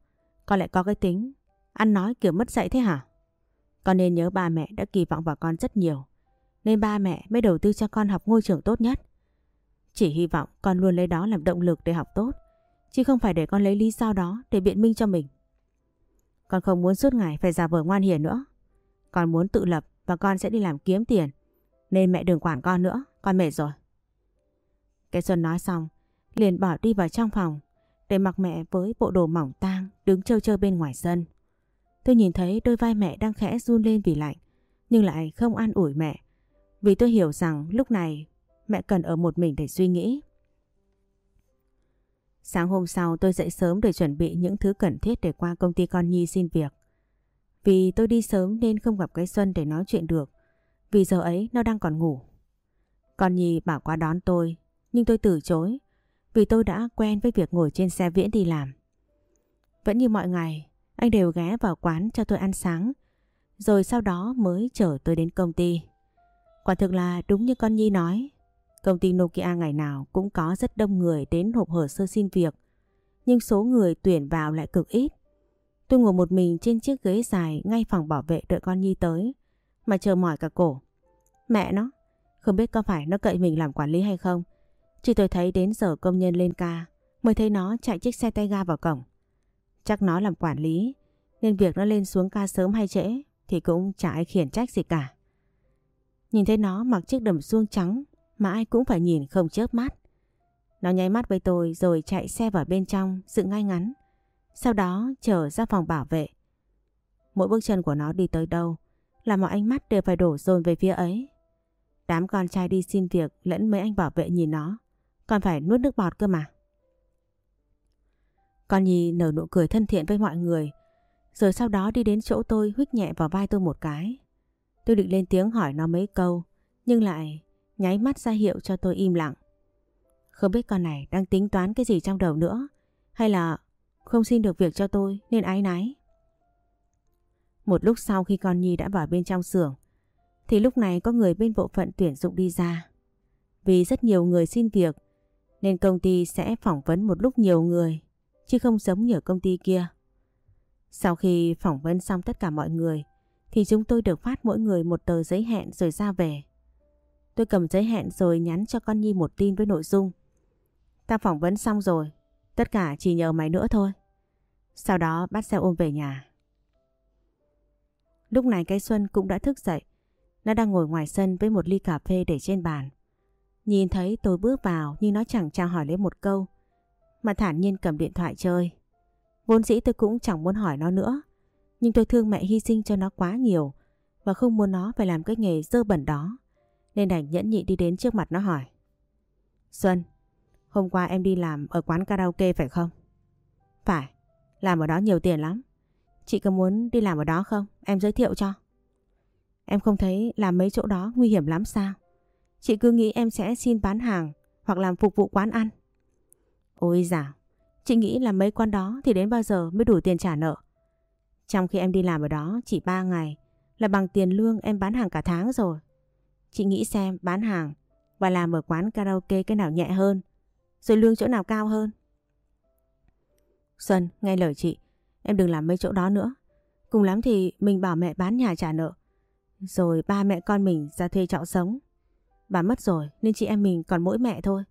Speaker 1: con lại có cái tính ăn nói kiểu mất dạy thế hả? Con nên nhớ ba mẹ đã kỳ vọng vào con rất nhiều nên ba mẹ mới đầu tư cho con học ngôi trường tốt nhất. Chỉ hy vọng con luôn lấy đó làm động lực để học tốt chứ không phải để con lấy lý do đó để biện minh cho mình. Con không muốn suốt ngày phải giả vờ ngoan hiền nữa. Con muốn tự lập và con sẽ đi làm kiếm tiền. Nên mẹ đừng quản con nữa, con mệt rồi. Cái Xuân nói xong, liền bỏ đi vào trong phòng để mặc mẹ với bộ đồ mỏng tang đứng chơi chơi bên ngoài sân. Tôi nhìn thấy đôi vai mẹ đang khẽ run lên vì lạnh, nhưng lại không an ủi mẹ. Vì tôi hiểu rằng lúc này mẹ cần ở một mình để suy nghĩ. Sáng hôm sau tôi dậy sớm để chuẩn bị những thứ cần thiết để qua công ty con Nhi xin việc. Vì tôi đi sớm nên không gặp cái Xuân để nói chuyện được. Vì giờ ấy nó đang còn ngủ. Con Nhi bảo qua đón tôi, nhưng tôi từ chối. Vì tôi đã quen với việc ngồi trên xe viễn đi làm. Vẫn như mọi ngày, anh đều ghé vào quán cho tôi ăn sáng. Rồi sau đó mới chở tôi đến công ty. Quả thực là đúng như con Nhi nói, Công ty Nokia ngày nào cũng có rất đông người đến hộp hồ sơ xin việc, nhưng số người tuyển vào lại cực ít. Tôi ngồi một mình trên chiếc ghế dài ngay phòng bảo vệ đợi con Nhi tới, mà chờ mỏi cả cổ. Mẹ nó, không biết có phải nó cậy mình làm quản lý hay không, chỉ tôi thấy đến giờ công nhân lên ca mới thấy nó chạy chiếc xe tay ga vào cổng. Chắc nó làm quản lý, nên việc nó lên xuống ca sớm hay trễ thì cũng chả ai khiển trách gì cả. Nhìn thấy nó mặc chiếc đầm suông trắng mà ai cũng phải nhìn không chớp mắt. Nó nháy mắt với tôi rồi chạy xe vào bên trong sự ngay ngắn. Sau đó trở ra phòng bảo vệ. Mỗi bước chân của nó đi tới đâu, là mọi ánh mắt đều phải đổ dồn về phía ấy. Đám con trai đi xin việc lẫn mấy anh bảo vệ nhìn nó, còn phải nuốt nước bọt cơ mà. Con Nhi nở nụ cười thân thiện với mọi người, rồi sau đó đi đến chỗ tôi huých nhẹ vào vai tôi một cái. Tôi định lên tiếng hỏi nó mấy câu, nhưng lại nháy mắt ra hiệu cho tôi im lặng. Không biết con này đang tính toán cái gì trong đầu nữa, hay là không xin được việc cho tôi nên ái náy. Một lúc sau khi con Nhi đã vào bên trong xưởng, thì lúc này có người bên bộ phận tuyển dụng đi ra. Vì rất nhiều người xin việc, nên công ty sẽ phỏng vấn một lúc nhiều người, chứ không giống như ở công ty kia. Sau khi phỏng vấn xong tất cả mọi người, thì chúng tôi được phát mỗi người một tờ giấy hẹn rồi ra về. Tôi cầm giấy hẹn rồi nhắn cho con Nhi một tin với nội dung. Ta phỏng vấn xong rồi, tất cả chỉ nhờ mày nữa thôi. Sau đó bắt xe ôm về nhà. Lúc này cây Xuân cũng đã thức dậy. Nó đang ngồi ngoài sân với một ly cà phê để trên bàn. Nhìn thấy tôi bước vào nhưng nó chẳng chào hỏi lấy một câu. Mà thản nhiên cầm điện thoại chơi. Vốn dĩ tôi cũng chẳng muốn hỏi nó nữa. Nhưng tôi thương mẹ hy sinh cho nó quá nhiều. Và không muốn nó phải làm cái nghề dơ bẩn đó. Nên đành nhẫn nhị đi đến trước mặt nó hỏi Xuân Hôm qua em đi làm ở quán karaoke phải không? Phải, làm ở đó nhiều tiền lắm. Chị có muốn đi làm ở đó không? Em giới thiệu cho. Em không thấy làm mấy chỗ đó nguy hiểm lắm sao? Chị cứ nghĩ em sẽ xin bán hàng hoặc làm phục vụ quán ăn. Ôi dào, chị nghĩ là mấy quán đó thì đến bao giờ mới đủ tiền trả nợ. Trong khi em đi làm ở đó chỉ 3 ngày là bằng tiền lương em bán hàng cả tháng rồi. Chị nghĩ xem bán hàng và làm ở quán karaoke cái nào nhẹ hơn, rồi lương chỗ nào cao hơn. Xuân, nghe lời chị, em đừng làm mấy chỗ đó nữa. Cùng lắm thì mình bảo mẹ bán nhà trả nợ, rồi ba mẹ con mình ra thuê trọ sống. Bà mất rồi nên chị em mình còn mỗi mẹ thôi.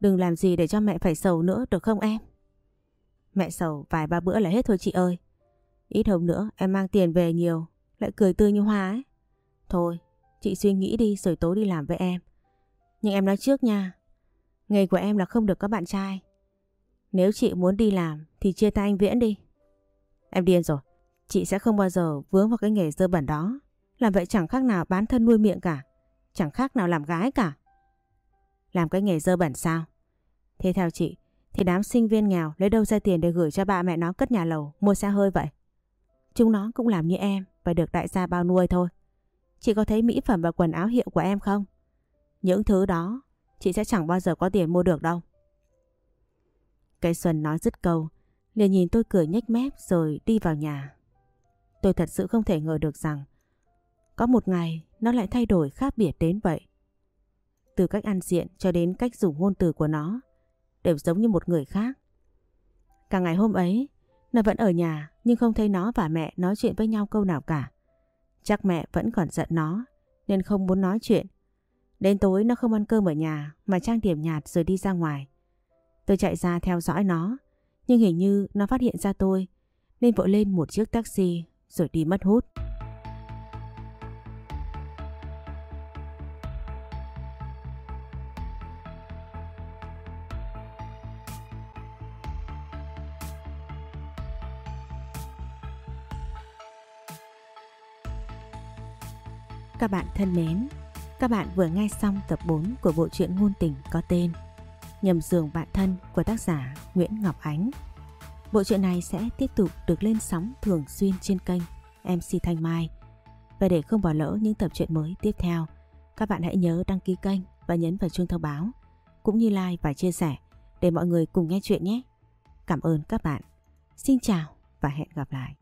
Speaker 1: Đừng làm gì để cho mẹ phải sầu nữa được không em? Mẹ sầu vài ba bữa là hết thôi chị ơi. Ít hôm nữa em mang tiền về nhiều, lại cười tươi như hoa ấy. Thôi, chị suy nghĩ đi rồi tối đi làm với em. Nhưng em nói trước nha, nghề của em là không được có bạn trai. Nếu chị muốn đi làm thì chia tay anh Viễn đi. Em điên rồi, chị sẽ không bao giờ vướng vào cái nghề dơ bẩn đó. Làm vậy chẳng khác nào bán thân nuôi miệng cả, chẳng khác nào làm gái cả. Làm cái nghề dơ bẩn sao? Thế theo chị, thì đám sinh viên nghèo lấy đâu ra tiền để gửi cho ba mẹ nó cất nhà lầu, mua xe hơi vậy? Chúng nó cũng làm như em và được đại gia bao nuôi thôi. Chị có thấy mỹ phẩm và quần áo hiệu của em không? Những thứ đó chị sẽ chẳng bao giờ có tiền mua được đâu. Cây Xuân nói dứt câu, liền nhìn tôi cười nhếch mép rồi đi vào nhà. Tôi thật sự không thể ngờ được rằng có một ngày nó lại thay đổi khác biệt đến vậy. Từ cách ăn diện cho đến cách dùng ngôn từ của nó đều giống như một người khác. Cả ngày hôm ấy, nó vẫn ở nhà nhưng không thấy nó và mẹ nói chuyện với nhau câu nào cả. Chắc mẹ vẫn còn giận nó, nên không muốn nói chuyện. Đến tối nó không ăn cơm ở nhà, mà trang điểm nhạt rồi đi ra ngoài. Tôi chạy ra theo dõi nó, nhưng hình như nó phát hiện ra tôi, nên vội lên một chiếc taxi rồi đi mất hút. Các bạn thân mến, các bạn vừa nghe xong tập 4 của bộ truyện ngôn tình có tên Nhầm giường bạn thân của tác giả Nguyễn Ngọc Ánh. Bộ truyện này sẽ tiếp tục được lên sóng thường xuyên trên kênh MC Thanh Mai. Và để không bỏ lỡ những tập truyện mới tiếp theo, các bạn hãy nhớ đăng ký kênh và nhấn vào chuông thông báo, cũng như like và chia sẻ để mọi người cùng nghe chuyện nhé. Cảm ơn các bạn. Xin chào và hẹn gặp lại.